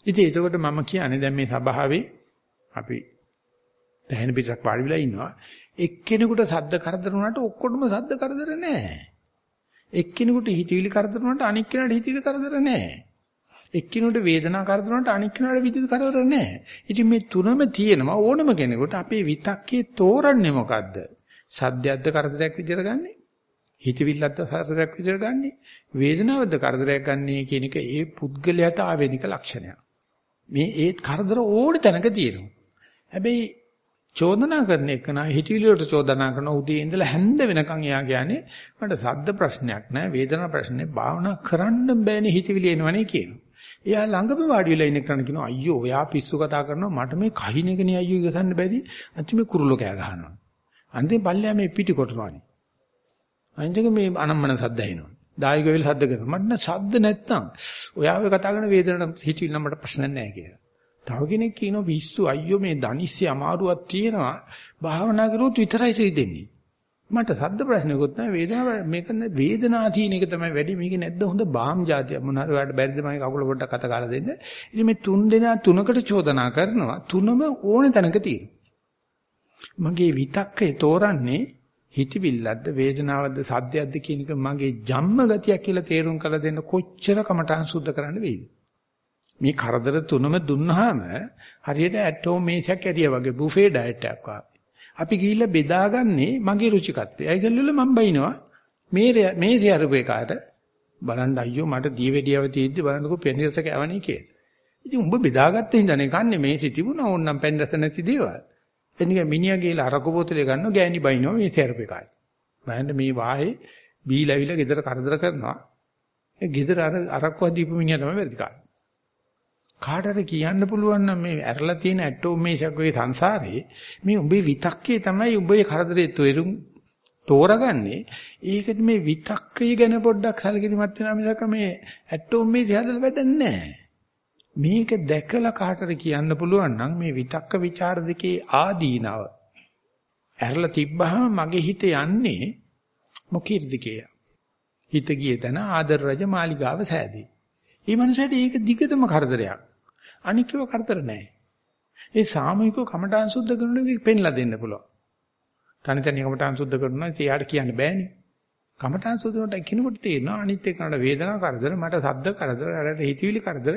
ඉතින් එතකොට මම කියන්නේ දැන් මේ සභාවේ අපි දැහැන පිටක් වාඩි වෙලා ඉන්නවා. එක්කෙනෙකුට සද්ද කරදර වුණාට ඔක්කොටම සද්ද කරදර නැහැ. එක්කෙනෙකුට හිතවිලි කරදර වුණාට අනික් කෙනාට හිතවිලි කරදර නැහැ. එක්කිනුට වේදනා කරදර වුණාට අනික් කෙනාට විදුලි කරදර නැහැ. ඉතින් මේ තුනම තියෙනවා ඕනම කෙනෙකුට අපේ විතක්කේ තෝරන්නේ මොකද්ද? සද්දයක්ද කරදරයක් විදියට ගන්නෙ? හිතවිල්ලක්ද කරදරයක් විදියට ගන්නෙ? වේදනාවක්ද කරදරයක් ගන්නෙ කියන එක ඒ පුද්ගලයාට ආවේනික ලක්ෂණයක්. මේ ඒ කරදර ඕන තැනක තියෙනවා. හැබැයි චෝදනා කරන එක නා හිතවිලි වලට චෝදනා කරන උදේ ඉඳලා හැන්ද වෙනකන් එයා කියන්නේ මට සද්ද ප්‍රශ්නයක් නෑ වේදනා ප්‍රශ්නේ භාවනා කරන්න බෑනේ හිතවිලි එනවනේ කියනවා. එයා ළඟම වාඩි වෙලා ඉන්න කෙනා කියනවා අයියෝ ඔයා පිස්සු කතා කරනවා මට මේ කහින එකනේ අයියෝ ඉවසන්න බැරි අන්තිම කුරුල්ලෝ කෑ ගහනවා. අන්තිම පල්ලෙයා මේ පිටි කොටනවානේ. අන්තිම මේ අනම්මන සද්ද ඇහෙනවා. දායක වෙල සද්ද කරනවා. මට නෑ සද්ද නැත්තම් ඔයා ඔය කතා කරන වේදනාවට හිතවිලි නම් මට ප්‍රශ්න නැහැ කියලා. තව කෙනෙක් කියනවා පිස්සු අයියෝ මේ දනිස්සි අමාරුවක් තියෙනවා. භාවනා කරුවොත් විතරයි සිදෙන්නේ මට සද්ද ප්‍රශ්නකුත් නැහැ වේදනාව මේක වේදනාව තියෙන එක තමයි වැඩි. මේක නැද්ද හොඳ බාම් જાතිය මොන හරි ඔයාලට බැරිද මගේ කකුල පොඩ්ඩක් අත කාලා දෙන්න. ඉතින් මේ තුන් දෙනා තුනකට චෝදනා කරනවා. තුනම ඕන තැනක තියෙනවා. මගේ විතක්කේ තෝරන්නේ හිතවිල්ලක්ද වේදනාවක්ද සද්දයක්ද කියන එක මගේ ජම්ම ගතියක් කියලා තේරුම් කරලා දෙන්න කොච්චර කමටහන් සුද්ධ කරන්න වෙයිද? මේ කරදර තුනම දුන්නාම හරියට ඇටෝම් මේසයක් ඇරියා වගේ බුෆේ ඩයට් එකක් වගේ. අපි ගිහිල්ලා බෙදාගන්නේ මගේ රුචිකත්වය. ඒකල්ල මම බයිනවා මේ මේ තියරපු එකාට බලන්න අයියෝ මට දීවෙඩියව තියෙද්දි බලන්නකෝ පෙන්රස කැවණේ කියලා. ඉතින් උඹ බෙදාගත්තේ හින්දානේ කන්නේ මේ සිටිබුණා ඕන්නම් පෙන්රස නැති දේවල්. එනික මිනිහා ගිහලා අරක බෝතලේ ගන්නවා ගෑණි බයිනවා මේ තියරපු එකයි. බලන්න මේ වාහේ බීලාවිලා ගෙදර කරදර කරනවා. ඒ ගෙදර අර අරක්කව දීපු මිනිහා තමයි වැඩි කාලේ. කාටද කියන්න පුළුවන් නම් මේ ඇරලා තියෙන ඇටෝමේෂක් වගේ සංසාරේ මේ උඹේ විතක්කේ තමයි උඹේ කරදරේ තොරුම් තෝරගන්නේ. ඒකද මේ විතක්කය ගැන පොඩ්ඩක් සැලකිලිමත් වෙනා මිසක මේ ඇටෝමේෂය හදලා වැඩක් නැහැ. මේක දැකලා කාටද කියන්න පුළුවන් නම් මේ විතක්ක ਵਿਚාර දෙකේ ආදීනව ඇරලා තිබ්බහම මගේ හිත යන්නේ මොකීර්ද කිය හිත ගියේ තන ආදර රජ මාලිගාව සෑදී. ඒ මනුස්සයාට ඒක දිගටම කරදරයක්. අනිකව කරදර නැහැ. ඒ සාමූහිකව කමඨාන් සුද්ධ කරන එක පෙන්ලා දෙන්න පුළුවන්. තනි තනි කමඨාන් සුද්ධ කරනවා ඉතින් යාට කියන්න බෑනේ. කමඨාන් සුද්ධ කරනට කිනුකට තේරෙනවා අනිත් එක්කනට වේදනාව කරදර මට සද්ද කරදර අරට හිතවිලි කරදර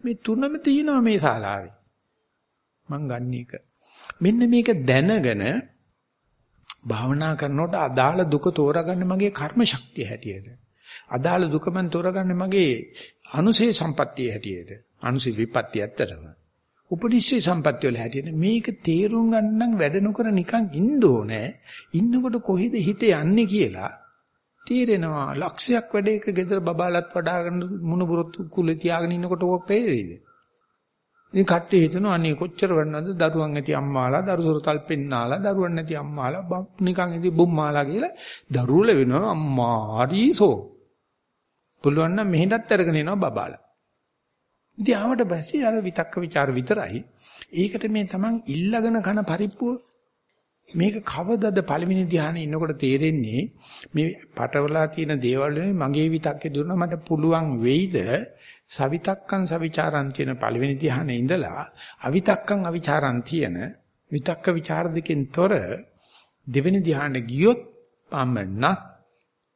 මේ තුනම තියෙනවා මේ ශාලාවේ. මං ගන්න එක. මෙන්න මේක දැනගෙන භාවනා කරනකොට අදාළ දුක තෝරගන්න මගේ කර්ම ශක්තිය හැටියට. අදාළ දුක මන් තෝරගන්නේ මගේ අනුසේ සම්පත්තිය හැටියට. අනුසේ විපත්තිය ඇත්තටම. උපනිශ්‍රේ සම්පත්‍ය වල හැටියට මේක තේරුම් ගන්න නම් වැඩ නොකර නිකන් ඉන්න ඕනේ. ඉන්නකොට කොහෙද හිත යන්නේ කියලා තේරෙනවා. ලක්ෂයක් වැඩේක ගෙදර බබාලත් වඩාගෙන මුණුබුරොත් කුලේ තියාගෙන ඉන්නකොට ඕක පේරෙයිද? ඉතින් කට්ටිය හිතනවා අනේ කොච්චර වන්නද දරුවන් ඇති අම්මාලා දරුසොරතල් පෙන්නාලා දරුවන් නැති අම්මාලා නිකන් ඉතින් බුම්මාලා කියලා දරුවල වෙනවා අම්මා හරිසෝ. පුළුවන් නම් මෙහෙටත් අරගෙන එනවා බබාලා. ඉතින් ආවට පස්සේ අර විතක්ක ਵਿਚාර විතරයි. ඒකට මේ Taman ඉල්ලගෙන කන පරිප්පුව මේක කවදද පළවෙනි ධ්‍යානෙ ඉන්නකොට තේරෙන්නේ මේ පටවලා තියෙන දේවල් මගේ විතක්කේ දුන්නා මට පුළුවන් වෙයිද සවිතක්කං සවිචාරං කියන පළවෙනි ධ්‍යානෙ ඉඳලා අවිතක්කං අවිචාරං තියෙන විතක්ක ਵਿਚාර දෙකෙන් තොර දෙවෙනි ධ්‍යානෙ ගියොත් පමණක්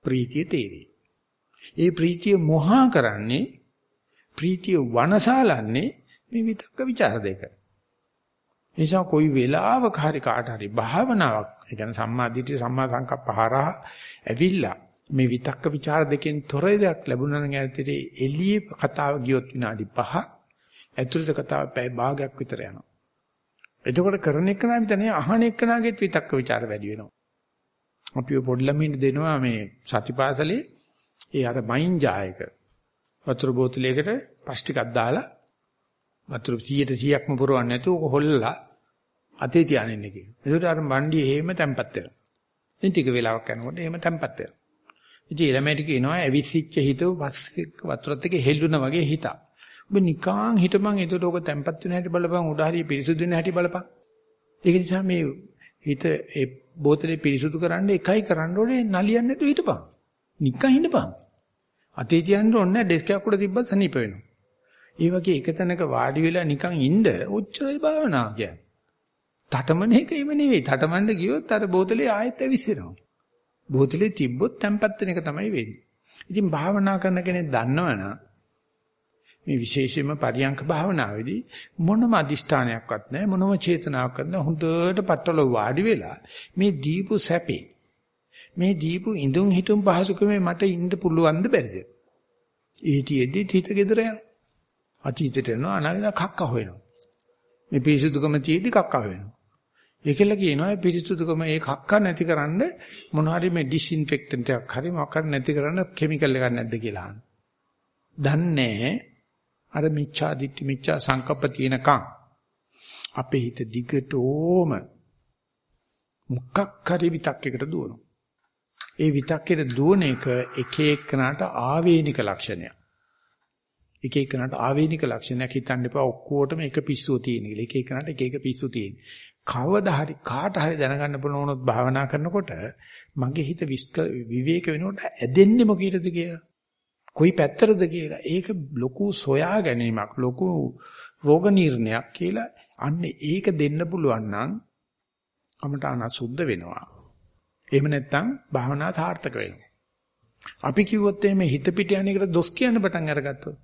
ප්‍රීතිය තේරෙයි ඒ ප්‍රීතිය මොහා කරන්නේ ප්‍රීතිය වනසාලන්නේ මේ විතක්ක ਵਿਚාර දෙක. නිසා කොයි වෙලාවක හරි කාට හරි භාවනාවක්, ඒ කියන්නේ සම්මා දිට්ඨි සම්මා සංකප්ප හරහා ඇවිල්ලා මේ විතක්ක ਵਿਚාර දෙකෙන් තොර දෙයක් ලැබුණා නම් ඇත්තට එළියේ කතාව ගියොත් විනාඩි 5ක් ඇතුළත කතාව පැය භාගයක් විතර යනවා. එතකොට කරන එක නම් විතරනේ අහන එක නාගෙත් විතක්ක ਵਿਚාර වැඩි වෙනවා. අපි පොඩි ළමයින්ට දෙනවා මේ සතිපාසලේ ඒ අර මයින් ජායක වතුර බෝතලයකට පස් ටිකක් දාලා වතුර 100ට 100ක්ම පුරවන්නේ නැතුව ඔක හොල්ලලා අතේ තියාගෙන ඉන්න කියන. ඒකට අර මණ්ඩිය එහෙම තැම්පත් වෙනවා. ඉතින් ටික වෙලාවක් යනකොට එහෙම තැම්පත් වෙනවා. ඉතින් ළමයිට කියනවා ඇවිස්සිච්ච හිතව පස්සේ වතුරත් එක්ක හෙල්ලුණා වගේ හිතා. ඔබ නිකාං හිටපන් එතකොට ඔක තැම්පත් වෙන හැටි බලපන් උඩ හරිය පිරිසුදු වෙන හැටි බලපන්. ඒක නිසා මේ හිත ඒ බෝතලේ පිරිසුදු කරන්න එකයි කරන්න ඕනේ නලියන්නේ නැතුව හිටපන්. නිකන් හිටපන්. අතේ තියන්න ඕනේ ඩෙස්ක් එකක් උඩ තිබ්බත් සනීප වෙනවා. ඒ වගේ එක තැනක වාඩි වෙලා නිකන් ඉන්න ඔච්චරයි භාවනාව කියන්නේ. තටමන එක එම නෙවෙයි. තටමන්න ගියොත් අර බෝතලේ ආයෙත් ඇවිස්සෙනවා. බෝතලේ තිබ්බොත් තැම්පත් වෙන එක තමයි වෙන්නේ. ඉතින් භාවනා කරන කෙනෙක් දන්නවනම් මේ විශේෂයෙන්ම පරියංක භාවනාවේදී මොනම අදිෂ්ඨානයක්වත් නැහැ මොනම චේතනාවක් නැහැ හොඳට පట్టල වාඩි වෙලා මේ දීපු සැපේ මේ දීපු ඉඳුන් හිටුම් පහසුකමේ මට ඉන්න පුළුවන්ද බැරිද? ඊටිෙදි හිත gedera යන. අතීතයට යනවා අනාගත කක්ක හොයනවා. මේ පිරිසුදුකම තියේදි කක්ක හොයනවා. ඒකල කියනවා මේ පිරිසුදුකම ඒ කක්ක නැතිකරන්න මොන හරි මේ ඩිස්ඉන්ෆෙක්ටන්ට් එකක් හරි මොකක් හරි නැතිකරන්න කෙමිකල් එකක් නැද්ද කියලා අහන. දන්නේ අර මිච්ඡා දිට්ඨි මිච්ඡා සංකප්ප තියෙනකන් අපේ හිත දිගටම මුක්කක් හරි විතක්යකට දුවනවා. ඒ විතක්කේට දුවන එක එක එකනට ආවේනික ලක්ෂණයක්. එක එකනට ආවේනික ලක්ෂණයක් හිතන්න එපා ඔක්කොටම එක පිස්සුව තියෙන කියලා. එක එකනට එක එක පිස්සු තියෙන. කවදා හරි කාට හරි දැනගන්න පුළුවන් වුණොත් භාවනා කරනකොට මගේ හිත විවේක වෙනකොට ඇදෙන්නේ මොකීටද කියලා. කොයි පැත්තරද කියලා. ඒක ලොකු සොයා ගැනීමක් ලොකු රෝග නිర్ణයක් කියලා. අන්න ඒක දෙන්න පුළුවන් නම් අපට අනසුද්ධ වෙනවා. එහෙම නැත්නම් භාවනා සාර්ථක වෙනවා. අපි කිව්වොත් එimhe හිත පිට යන එකට දොස් කියන්න පටන් අරගත්තොත්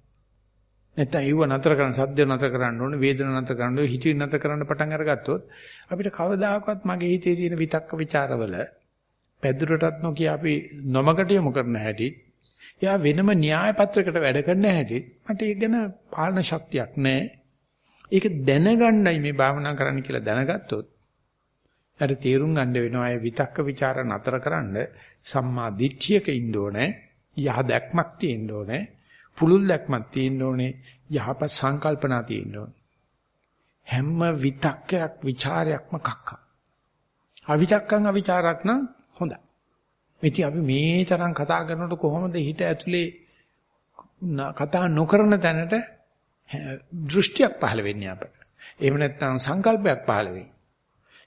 නැත්නම් ඒව නතර කරන්න සද්ද නතර කරන්න ඕනේ වේදන නතර කරන්න ඕනේ හිත නතර කරන්න පටන් අරගත්තොත් අපිට කවදාකවත් මගේ හිතේ තියෙන විතක්ක ਵਿਚාරවල පැදුරටත් නොකිය අපි නොමකට යොමු කරන හැටි එයා වෙනම න්‍යාය පත්‍රයකට වැඩ කරන හැටි මට ඒක ගැන පාලන ශක්තියක් නැහැ ඒක දැනගන්නයි මේ භාවනා කරන්න කියලා දැනගත්තොත් ඊට තේරුම් ගන්න වෙනවා අය විතක්ක ਵਿਚාර නතරකරන සම්මා දිට්ඨියක ඉන්න ඕනේ. යහ දැක්මක් තියෙන්න ඕනේ. පුළුල් දැක්මක් තියෙන්න ඕනේ. යහපත් සංකල්පනා තියෙන්න ඕනේ. හැම විතක්කයක් ਵਿਚාරයක්ම කක්ක. අවිතක්කං අවිචාරක් නම් හොඳයි. ඉතින් අපි මේ තරම් කතා කරනකොට කොහොමද හිත ඇතුලේ කතා නොකරන තැනට දෘෂ්ටියක් පහළ වෙන්නේ අපට. එහෙම නැත්නම් සංකල්පයක් පහළ වෙන්නේ.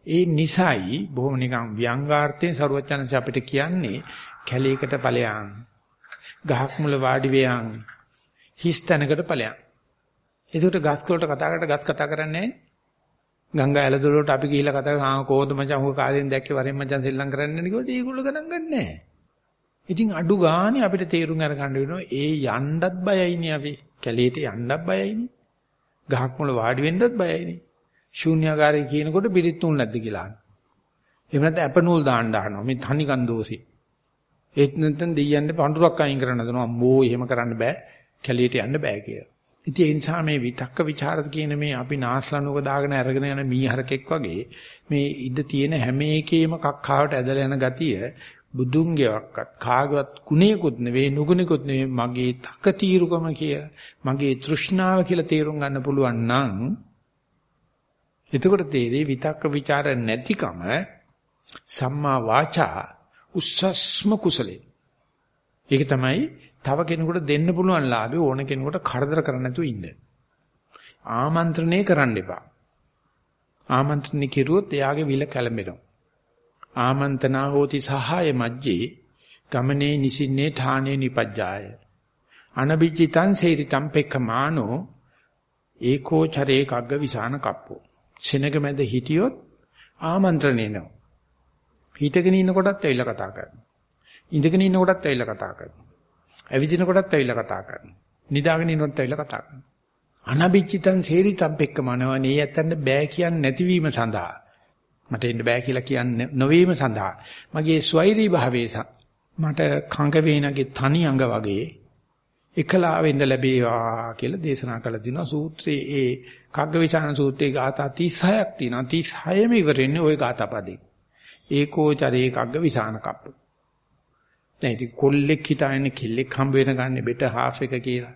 ඒ නිසයි බොහොම නිකන් ව්‍යංගාර්ථයෙන් සරුවචනස අපිට කියන්නේ කැලේකට ඵලයන් ගහක් මුල වාඩි වෙයන් හිස් තැනකට ඵලයන්. එතකොට ගස් වලට කතා කරලා ගස් කතා කරන්නේ ගංගා ඇලදොල වලට අපි ගිහිල්ලා කතා කරා ආ කොහොමද මචං ඔය කාලෙන් දැක්කේ වරෙන් මචං සෙල්ලම් කරන්නේ නේ කිව්වොත් ඒගොල්ලෝ ගණන් ගන්නෑ ඉතින් අඩු ගානේ අපිට තේරුම් අරගන්න වෙනවා ඒ යන්නත් බයයිනේ අපි. කැලේට යන්නත් බයයිනේ. ගහක් මුල වාඩි වෙන්නත් බයයිනේ. ශූන්‍යාකාරය කියනකොට පිළිත් තුන් නැද්ද කියලා අහනවා. එහෙම නැත්නම් ඇපනූල් දාන්න අහනවා. මේ තනිකන් දෝෂේ. ඒත් නැත්නම් දෙයියන්ට පඳුරක් අයින් කරන්න හදනවා. අම්මෝ එහෙම කරන්න බෑ. කැලියට යන්න බෑ කියලා. ඉතින් ඒ නිසා මේ විතක්ක ਵਿਚාරද කියන මේ අපි නාස්ලනුක දාගෙන අරගෙන යන මීහරකෙක් වගේ මේ ඉඳ තියෙන හැම එකේම කක්කාවට ඇදලා යන ගතිය බුදුන්ගේවත් කාගවත් ගුණේකුත් නෙවෙයි නුගුණේකුත් නෙවෙයි මගේ තක తీරුකම කියලා මගේ තෘෂ්ණාව කියලා තේරුම් ගන්න පුළුවන් නම් එතකොට තේරෙයි විතක්ක ਵਿਚාර නැතිකම සම්මා වාචා උස්සස්ම කුසලේ. ඒක තමයි තව කෙනෙකුට දෙන්න පුළුවන් ලාභය ඕන කෙනෙකුට කරදර කරන්න නැතුව ඉන්න. ආමන්ත්‍රණය කරන්න එපා. ආමන්ත්‍රණය කෙරුවොත් එයාගේ විල කැළඹෙනවා. ආමන්ත්‍රණා හෝති සහාය මජ්ජේ ගමනේ නිසින්නේ ඨානේ නිපජ්ජාය. අනබිචිතං සේරිතං පෙක්ඛමානෝ ඒකෝ චරේ කග්ග විසාන කප්පෝ. සෙනග මැද හිටියොත් ආමන්ත්‍රණය එනවා. හිටගෙන ඉන්න කොටත් ඇවිල්ලා කතා කරනවා. ඉඳගෙන ඉන්න කොටත් ඇවිල්ලා කතා කරනවා. ඇවිදින කොටත් ඇවිල්ලා කතා කරනවා. නිදාගෙන ඉන්නකොටත් ඇවිල්ලා කතා කරනවා. අනබිච්චිතං සේරිතම් පෙක්කමනවනේ ඇත්තට බෑ කියන්නේ නැතිවීම සඳහා මට එන්න බෑ කියලා කියන්නේ නොවීම සඳහා මගේ ස්වෛරී භාවයේ මට කංග වේනගේ තනි අඟ වගේ එකලා වෙන්න ලැබේවා කියලා දේශනා කළා දිනවා. සූත්‍රයේ ඒ කග්ගවිචාන සූත්‍රයේ ගාථා 36ක් තියෙනවා. 36ම ඉවරෙන්නේ ওই ගාථා පදේ ඒකෝචරේ කග්ගවිචාන කප්ප. දැන් ඉතින් කොල්ලෙක් හිටාගෙන කෙල්ලෙක් හම්බ වෙන ගන්න බෙට හාෆ් එක කියලා.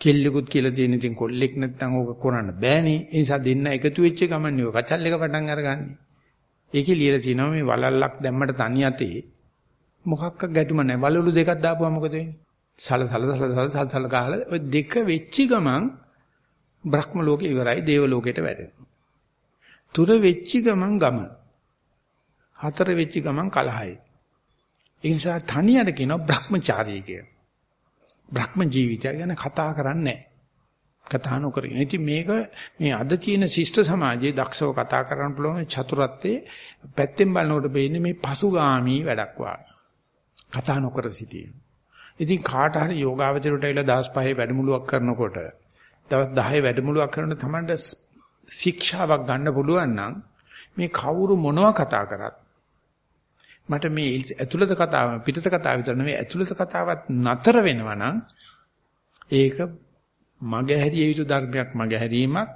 කෙල්ලෙකුත් කියලා තියෙන ඉතින් කොල්ලෙක් නැත්තම් ඕක කරන්න බෑනේ. ඒ නිසා දෙන්න එකතු වෙච්ච ගමන් ඔය කචල් එක පටන් අරගන්නේ. ඒකේ ලියලා තිනවා මේ වලල්ලක් දැම්මට තනි අතේ මොකක්ක ගැටුම නැහැ. වලලු දෙකක් දාපුවා මොකද වෙන්නේ? සල සල සල සල සල සල ගහලා ඔය දෙක වෙච්ච ගමන් බ්‍රහ්ම ලෝකේ ඉවරයි දේව ලෝකෙට වැටෙනවා. තුර වෙච්ච ගමන් ගම හතර වෙච්ච ගමන් කලහයි. ඒ නිසා තනියට කියනවා Brahmacharya කිය. බ්‍රහ්ම ජීවිතය ගැන කතා කරන්නේ කතා නොකර. ඉතින් මේක මේ අද තියෙන ශිෂ්ට සමාජයේ දක්ෂව කතා කරන්න පුළුවන් චතුරත්වයේ පැත්තෙන් බලනකොට පේන්නේ මේ පසුගාමි වැඩක් වාගේ. කතා නොකර සිටීම. ඉතින් කාට හරි යෝගාවචරයට ඇවිල්ලා දවස් පහේ වැඩමුළුවක් කරනකොට දවස් 10 වැඩමුළුවක් කරනකොට තමයි ශික්ෂාවක් ගන්න පුළුවන් නම් මේ කවුරු මොනවා කතා කරත් මට මේ ඇතුළත කතාව පිටත කතාව විතර නෙවෙයි ඇතුළත කතාවත් නතර වෙනවා නම් ඒක මගේ හැරිය යුතු ධර්මයක් මගේ හැරීමක්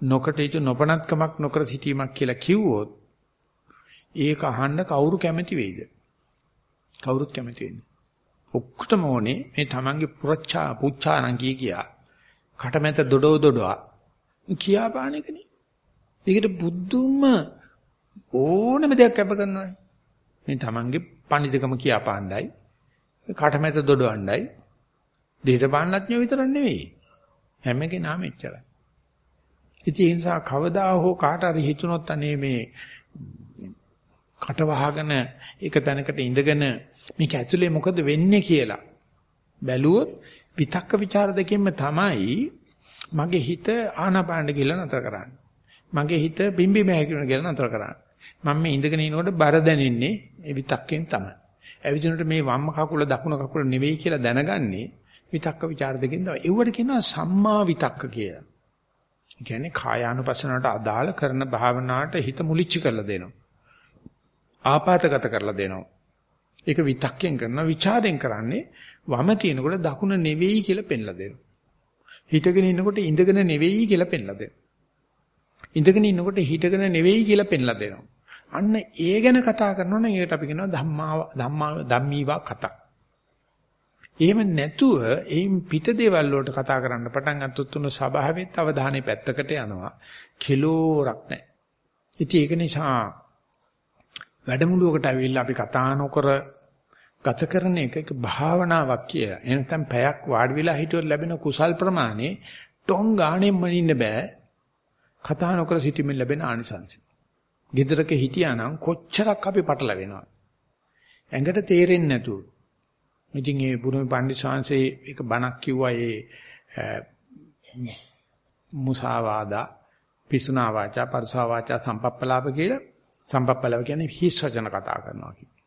නොකට යුතු නොපනත්කමක් නොකර සිටීමක් කියලා කිව්වොත් ඒක අහන්න කවුරු කැමති වෙයිද? කවුරුත් කැමති වෙන්නේ ඔක්කොටම ඕනේ මේ තමන්ගේ පුරච්චා පුච්චානම් කිය කියා. කටමැත දොඩෝ දොඩවා. කියාපාන එකනේ ඒකට බුද්ධුම ඕනම දෙයක් කැප කරනවානේ මේ තමන්ගේ පඬිතුකම කියාපාණ්ඩයි. කටමැත දොඩවණ්ඩයි. දේශපාලනඥයෝ විතරක් නෙවෙයි. හැම කෙනාම එච්චරයි. ඉතින් ඒ නිසා කවදා හෝ කාට හරි හිතුනොත් අනේ මේ කට වහගෙන ඒක තැනකට ඉඳගෙන මේක ඇතුලේ මොකද වෙන්නේ කියලා බැලුවොත් විතක්ක ਵਿਚාර දෙකෙන්ම තමයි මගේ හිත ආනාපානට කියලා නතර කරන්නේ. මගේ හිත බිම්බි මහැකිරන කියලා නතර කරන්නේ. මම මේ ඉඳගෙන ඉනකොට බර දැනෙන්නේ ඒ විතක්කෙන් තමයි. ඇවිදිනකොට මේ වම් කකුල දකුණු කකුල නෙවෙයි කියලා දැනගන්නේ විතක්ක ਵਿਚාර දෙකෙන් තමයි. ඒවට කියනවා සම්මා විතක්ක කියලා. ඒ කියන්නේ කායානුපස්සනට අදාළ කරන භාවනාවට හිත මුලිච්ච කරලා දෙනවා. ආපాతගත කරලා දෙනවා. ඒක විතක්යෙන් කරනවා, ਵਿਚාරයෙන් කරන්නේ වම තියෙනකොට දකුණ නෙවෙයි කියලා පෙන්ලා දෙනවා. හිටගෙන ඉන්නකොට ඉඳගෙන නෙවෙයි කියලා පෙන්ලා දෙනවා. ඉඳගෙන ඉන්නකොට හිටගෙන නෙවෙයි කියලා පෙන්ලා දෙනවා. අන්න ඒ ගැන කතා කරනවා නම් ඒකට අපි කියනවා ධම්මා ධම්මා ධම්මීවා කතා. එහෙම නැතුව එයින් පිට දේවල් වලට කතා කරන්න පටන් අත්තුත් උන සබාවෙත් අවධානය පැත්තකට යනවා. කෙලෝරක් නැහැ. ඉතින් ඒක නිසා වැඩමුළුවකට ඇවිල්ලා අපි කතා නොකර ගත කරන එක එක භාවනාවක් කියලා. එනතම් පැයක් වාඩි වෙලා හිටියොත් ලැබෙන කුසල් ප්‍රමාණය ටොං ගාණෙන් මනින්න බෑ. කතා නොකර සිටීමෙන් ලැබෙන ආනිසංසය. ගෙදරක හිටියානම් කොච්චරක් අපි පටලවෙනවද? ඇඟට තේරෙන්නේ නැතුව. ඉතින් ඒ බුදුම පඬිස්සංශේ එක බණක් කිව්වා ඒ මුසාවාදා පිසුනා වාචා පරසා වාචා සම්පප්පලාප කියලා සම්පප්පලාප කියන්නේ හිස් වචන කතා කරනවා කියන්නේ.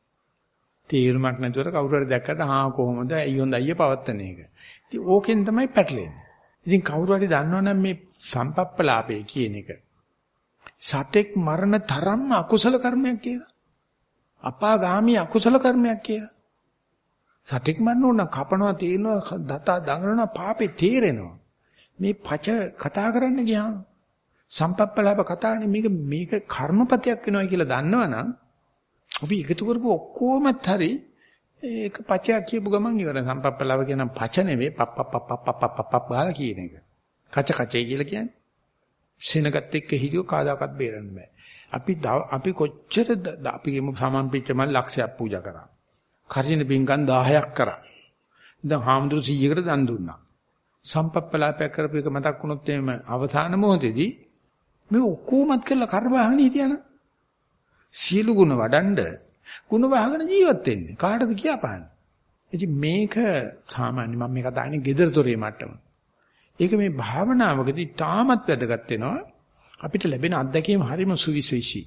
තේරුමක් නැතුවට කවුරු හරි දැක්කට හා කොහොමද අයියෝ හොඳ අයිය පවත්තන එක. ඉතින් ඕකෙන් තමයි පැටලෙන්නේ. ඉතින් කවුරු හරි දන්නවනම් මේ සම්පප්පලාපේ කියන එක සතෙක් මරණ තරම්ම අකුසල කර්මයක් කියලා. අපාගාමී අකුසල කර්මයක් කියලා. සතෙක් මරන්න ඕන කපනවා තේනවා දතා දඟලනවා පාපේ තේරෙනවා. මේ පච කතා කරන්න ගියාම සම්පප්පලාප කතානේ මේක මේක කර්මපතයක් වෙනවා කියලා දන්නවනම් අපි එකතු කරපු ඔක්කොමත් හරි ඒක පචයක් කියපු ගමන් ඉවර සම්පප්පලාප කියන පච නෙවෙයි පප්ප පප්ප පප්ප පප්ප ගාලා කියන එක. කච කචේ කියලා කියන්නේ. සෙනගත් එක්ක හිටියෝ කාදාකත් බේරන්න බෑ. අපි අපි කොච්චර අපි සමන් පිටමල් ලක්ෂයක් පූජා කරා. කර්ජින පින්කම් 1000ක් කරා. දැන් හාමුදුරු 100කට දන් දුන්නා. සම්පප්පලාපයක් කරපු එක මතක් වුණොත් එහෙම අවසාන මොහොතේදී මේ ඔක්කොමත් කරලා කරබහගෙන හිටියනම් සියලු ගුණ වඩන්ඩ ගුණ වහගෙන ජීවත් වෙන්නේ. කාටද කියපාන්නේ? ඉතින් මේක සාමාන්‍ය මම මේ කතාන්නේ gedara dore මට්ටම. ඒක මේ භාවනාවකදී තාමත් වැදගත් වෙනවා. අපිට ලැබෙන අත්දැකීම හරිම සුවිශේෂී.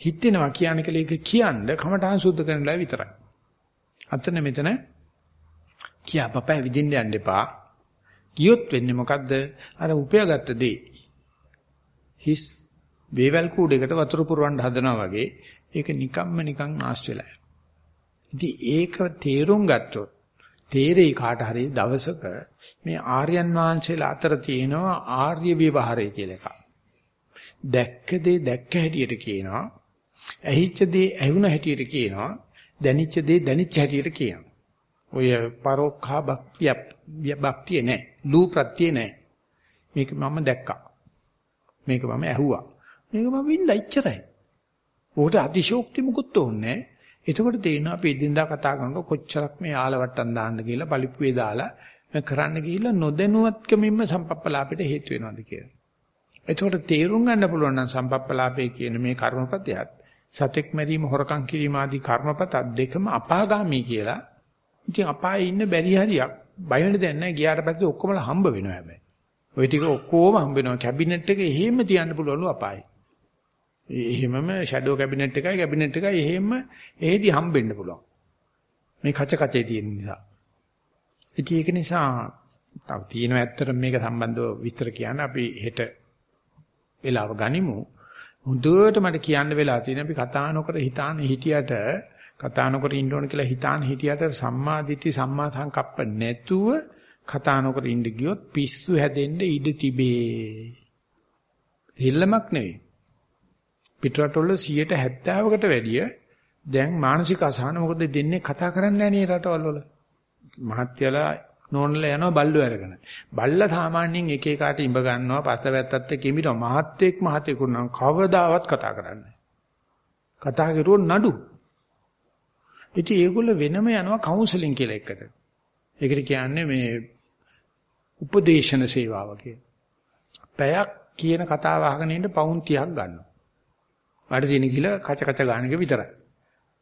හිතෙනවා කියන කල ඒක කියන්න කමඨාන් සුද්ධ කරනලා විතරයි. අතන මෙතන කියා පපෑ විදින්න යන්න එපා. කියොත් වෙන්නේ මොකද්ද? අර උපයාගත්ත දේ හිස් වේවැල් කූඩේකට වතුර පුරවන්න හදනවා වගේ ඒක නිකම්ම නිකන් નાශ වෙලා ඉතින් ඒක තේරුම් ගත්තොත් තේරෙයි කාට හරි දවසක මේ ආර්යයන් වහන්සේලා අතර තියෙනවා ආර්ය විවහාරය කියලා එකක්. දැක්ක දේ දැක්ක හැටියට කියනවා. ඇහිච්ච දේ ඇහුණ හැටියට කියනවා. දැනිච්ච දේ දැනිච්ච හැටියට කියනවා. ඔය පරෝක්ඛා භක්තිය භක්තිය නෑ. ලූ ප්‍රත්‍ය නෑ. මේක මම දැක්කා. මේක මම ඇහුවා. මේක මම වින්දා ඉච්චරයි. උකට අතිශෝක්ති මුකුත් ඕනේ එතකොට තේරෙනවා අපි එදින්දා කතා කරනකොට කොච්චරක් මේ ආලවට්ටම් දාන්න කියලා පලිප්පුවේ දාලා කරන්න ගිහිල්ලා නොදැනුවත්කමින්ම සම්පප්පලාපෙට හේතු වෙනවද කියලා. එතකොට තේරුම් ගන්න පුළුවන් නම් සම්පප්පලාපේ කියන මේ කර්මපතයත් සතෙක් මැරීම හොරකම් කිරීම ආදී කර්මපත දෙකම අපාගාමී කියලා. ඉතින් අපායේ ඉන්න බැරි හරියක් බයවෙන්න දෙයක් නැහැ. ගියාට පස්සේ ඔක්කොමලා හම්බ වෙනවා හැබැයි. ওই ටික ඔක්කොම හම්බ වෙනවා. කැබිනට් එක එහෙම තියන්න පුළුවන්ලු අපායේ. එහෙමම ෂැඩෝ කැබිනට් එකයි කැබිනට් එකයි එහෙම එහෙදි හම්බෙන්න පුළුවන්. මේ කච කචේ තියෙන නිසා. ඉතින් ඒක නිසා තව තියෙනවා ඇත්තටම මේක සම්බන්ධව විස්තර කියන්න අපි හෙට වෙලාව ගනිමු. හොඳට මට කියන්න වෙලා තියෙන අපි කතා නොකර හිතාන හිටියට කතා නොකර ඉන්න ඕන කියලා හිතාන හිටියට සම්මා දිට්ඨි සම්මා සංකප්ප නැතුව කතා නොකර ඉඳ ගියොත් පිස්සු හැදෙන්න ඉඩ තිබේ. දෙල්ලමක් නෙවෙයි. පිටරටවල 70%කට වැඩිය දැන් මානසික අසහන මොකද දෙන්නේ කතා කරන්නේ නැහැ නේ රටවල් වල. මහත්යලා නෝනලා යනවා බල්ලෝ අරගෙන. බල්ලා සාමාන්‍යයෙන් එක එකාට ඉඹ ගන්නවා පස්සවැත්තත් එක්ක ඉමිනවා. මහත්ෙක් මහතෙකුට නම් කවදාවත් කතා කරන්නේ කතා කරුවොත් නඩු. ඉතින් ඒගොල්ලෝ වෙනම යනවා කවුන්සලින් කියලා එකට. ඒකට කියන්නේ මේ උපදේශන සේවාව කියලා. පැයක් කියන කතාව අහගෙන ඉන්න පවුන් 30ක් ගන්නවා. වාට තියෙන කියලා කච කච ගන්න එක විතරයි.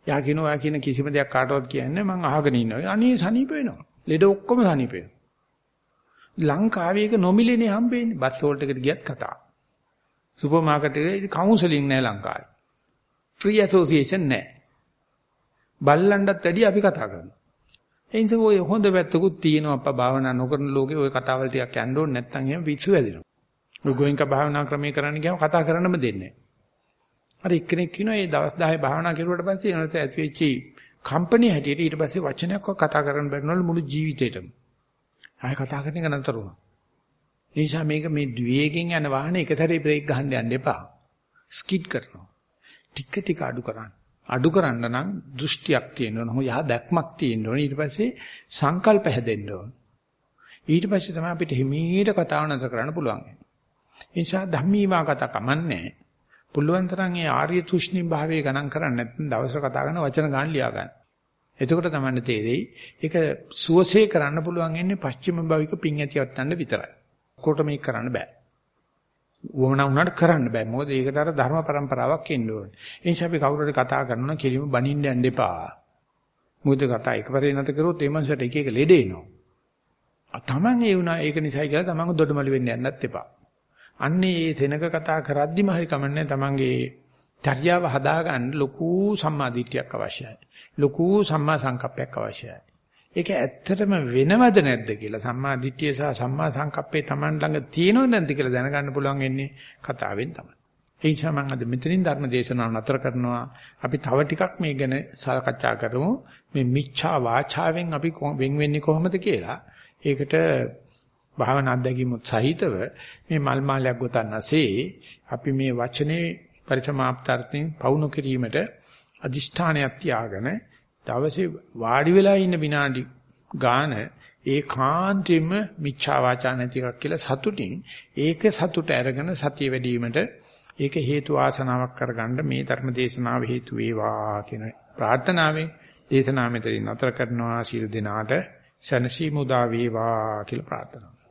යා කියනවා යා කියන කිසිම දෙයක් කාටවත් කියන්නේ මං අහගෙන ඉන්නවා. අනේ සනීප වෙනවා. ලෙඩ ඔක්කොම සනීප වෙනවා. ලංකාවේ එක නොමිලේනේ හම්බෙන්නේ. බස් හෝල්ට් එකට ගියත් කතා. සුපර් මාකට් එකේ කවුන්සලින් නැහැ ලංකාවේ. ෆ්‍රී ඇසෝසියේෂන් නැහැ. බල්ලන්ටත් වැඩි අපි කතා කරනවා. ඒ නිසා ඔය හොඳ පැත්තකුත් තියෙනවා අප්පා භාවනා නොකරන ලෝකේ ඔය කතාවල් ටිකක් යන්න ඕනේ නැත්නම් එහෙම පිස්සු වැදෙනවා. ඔය ගෝයින්ක භාවනා ක්‍රමයේ කරන්න ගියාම කතා කරන්නම දෙන්නේ නැහැ. අර එක්කෙනෙක් කියනවා මේ දවස් 10 භාවනා කරුවට පස්සේ එනත ඇති වෙච්චි කම්පැනි හැටියට ඊට පස්සේ වචනයක් කතා කරන්න බැරිනවලු මුළු ජීවිතේටම. ආයෙ කතා කරන එක නතර වුණා. ඒ නිසා මේක මේ ද්වේගයෙන් යන වාහනේ එක සැරේ බ්‍රේක් ගහන්න යන්න එපා. ස්කිඩ් කරනවා. ටික ටික අඩු කරන්න. අඩු කරන්න නම් දෘෂ්ටියක් තියෙන්න ඕන. යහ දැක්මක් තියෙන්න ඕන. ඊට පස්සේ සංකල්ප හැදෙන්න ඕන. ඊට පස්සේ තමයි අපිට හිමීට කතාව නතර කරන්න පුළුවන්. ඒ නිසා ධම්මීවා කතා කමන්නේ. පුළුවන් තරම් ඒ ආර්ය තුෂ්ණි භාවයේ ගණන් කරන්නේ නැත්නම් දවසට කතා කරන වචන ගන්න ලියා ගන්න. එතකොට තමයි තේරෙයි ඒක සුවසේ කරන්න පුළුවන් ඉන්නේ පස්චිම භවික පිං ඇතිවත් ගන්න විතරයි. කොට මේක කරන්න බෑ. වුණා වුණාට කරන්න බෑ. මොකද ඒකට අර ධර්ම પરම්පරාවක් එන්න ඕනේ. ඒ නිසා අපි කවුරු හරි කතා කරනවා කෙලිම බනින්න යන්න එපා. මොකද කතා එකපාරේ නැත කරොත් ඒ මනසට එක එක ලෙඩ එනවා. තමන් ඒ වුණා ඒක නිසායි කියලා තමන්ව දොඩමළු වෙන්න යන්නත් එපා. අන්නේ මේ තැනක කතා කරද්දිම හරි කමන්නේ තමන්ගේ චර්යාව හදාගන්න ලොකු සම්මාදිටියක් අවශ්‍යයි. ලොකු සම්මා සංකප්පයක් අවශ්‍යයි. ඒක ඇත්තටම වෙනවද නැද්ද කියලා සම්මා දිට්ඨිය සහ සම්මා සංකප්පේ Taman ළඟ තියෙනවද නැද්ද කියලා දැනගන්න පුළුවන් වෙන්නේ කතාවෙන් තමයි. ඒ නිසා මම අද මෙතනින් ධර්ම දේශනාව නතර කරනවා. අපි තව ටිකක් මේ ගැන සාකච්ඡා කරමු. මේ මිච්ඡා වාචාවෙන් අපි වෙන් වෙන්නේ කොහොමද කියලා. ඒකට භාවනා අධ්‍යක්ීමුත් සහිතව මේ මල් මාලයක් ගොතන්නසේ අපි මේ වචනේ පරිසමාප්තාර්ථයෙන් පවුණු කිරීමට අදිෂ්ඨානයක් තියාගෙන දවසේ වාඩි වෙලා ඉන්න විනාඩි ගාන ඒකාන්තයෙන්ම මිච්ඡා වාචා නැති එකක් කියලා සතුටින් ඒක සතුට අරගෙන සතිය වැඩි වීමට ඒක හේතු ආසනාවක් කරගන්න මේ ධර්ම දේශනාව හේතු වේවා කියන ප්‍රාර්ථනාවෙන් දේශනාව මෙතනින් නතර කරනවා. සියලු දෙනාට සනසි මුදා වේවා කියලා ප්‍රාර්ථනා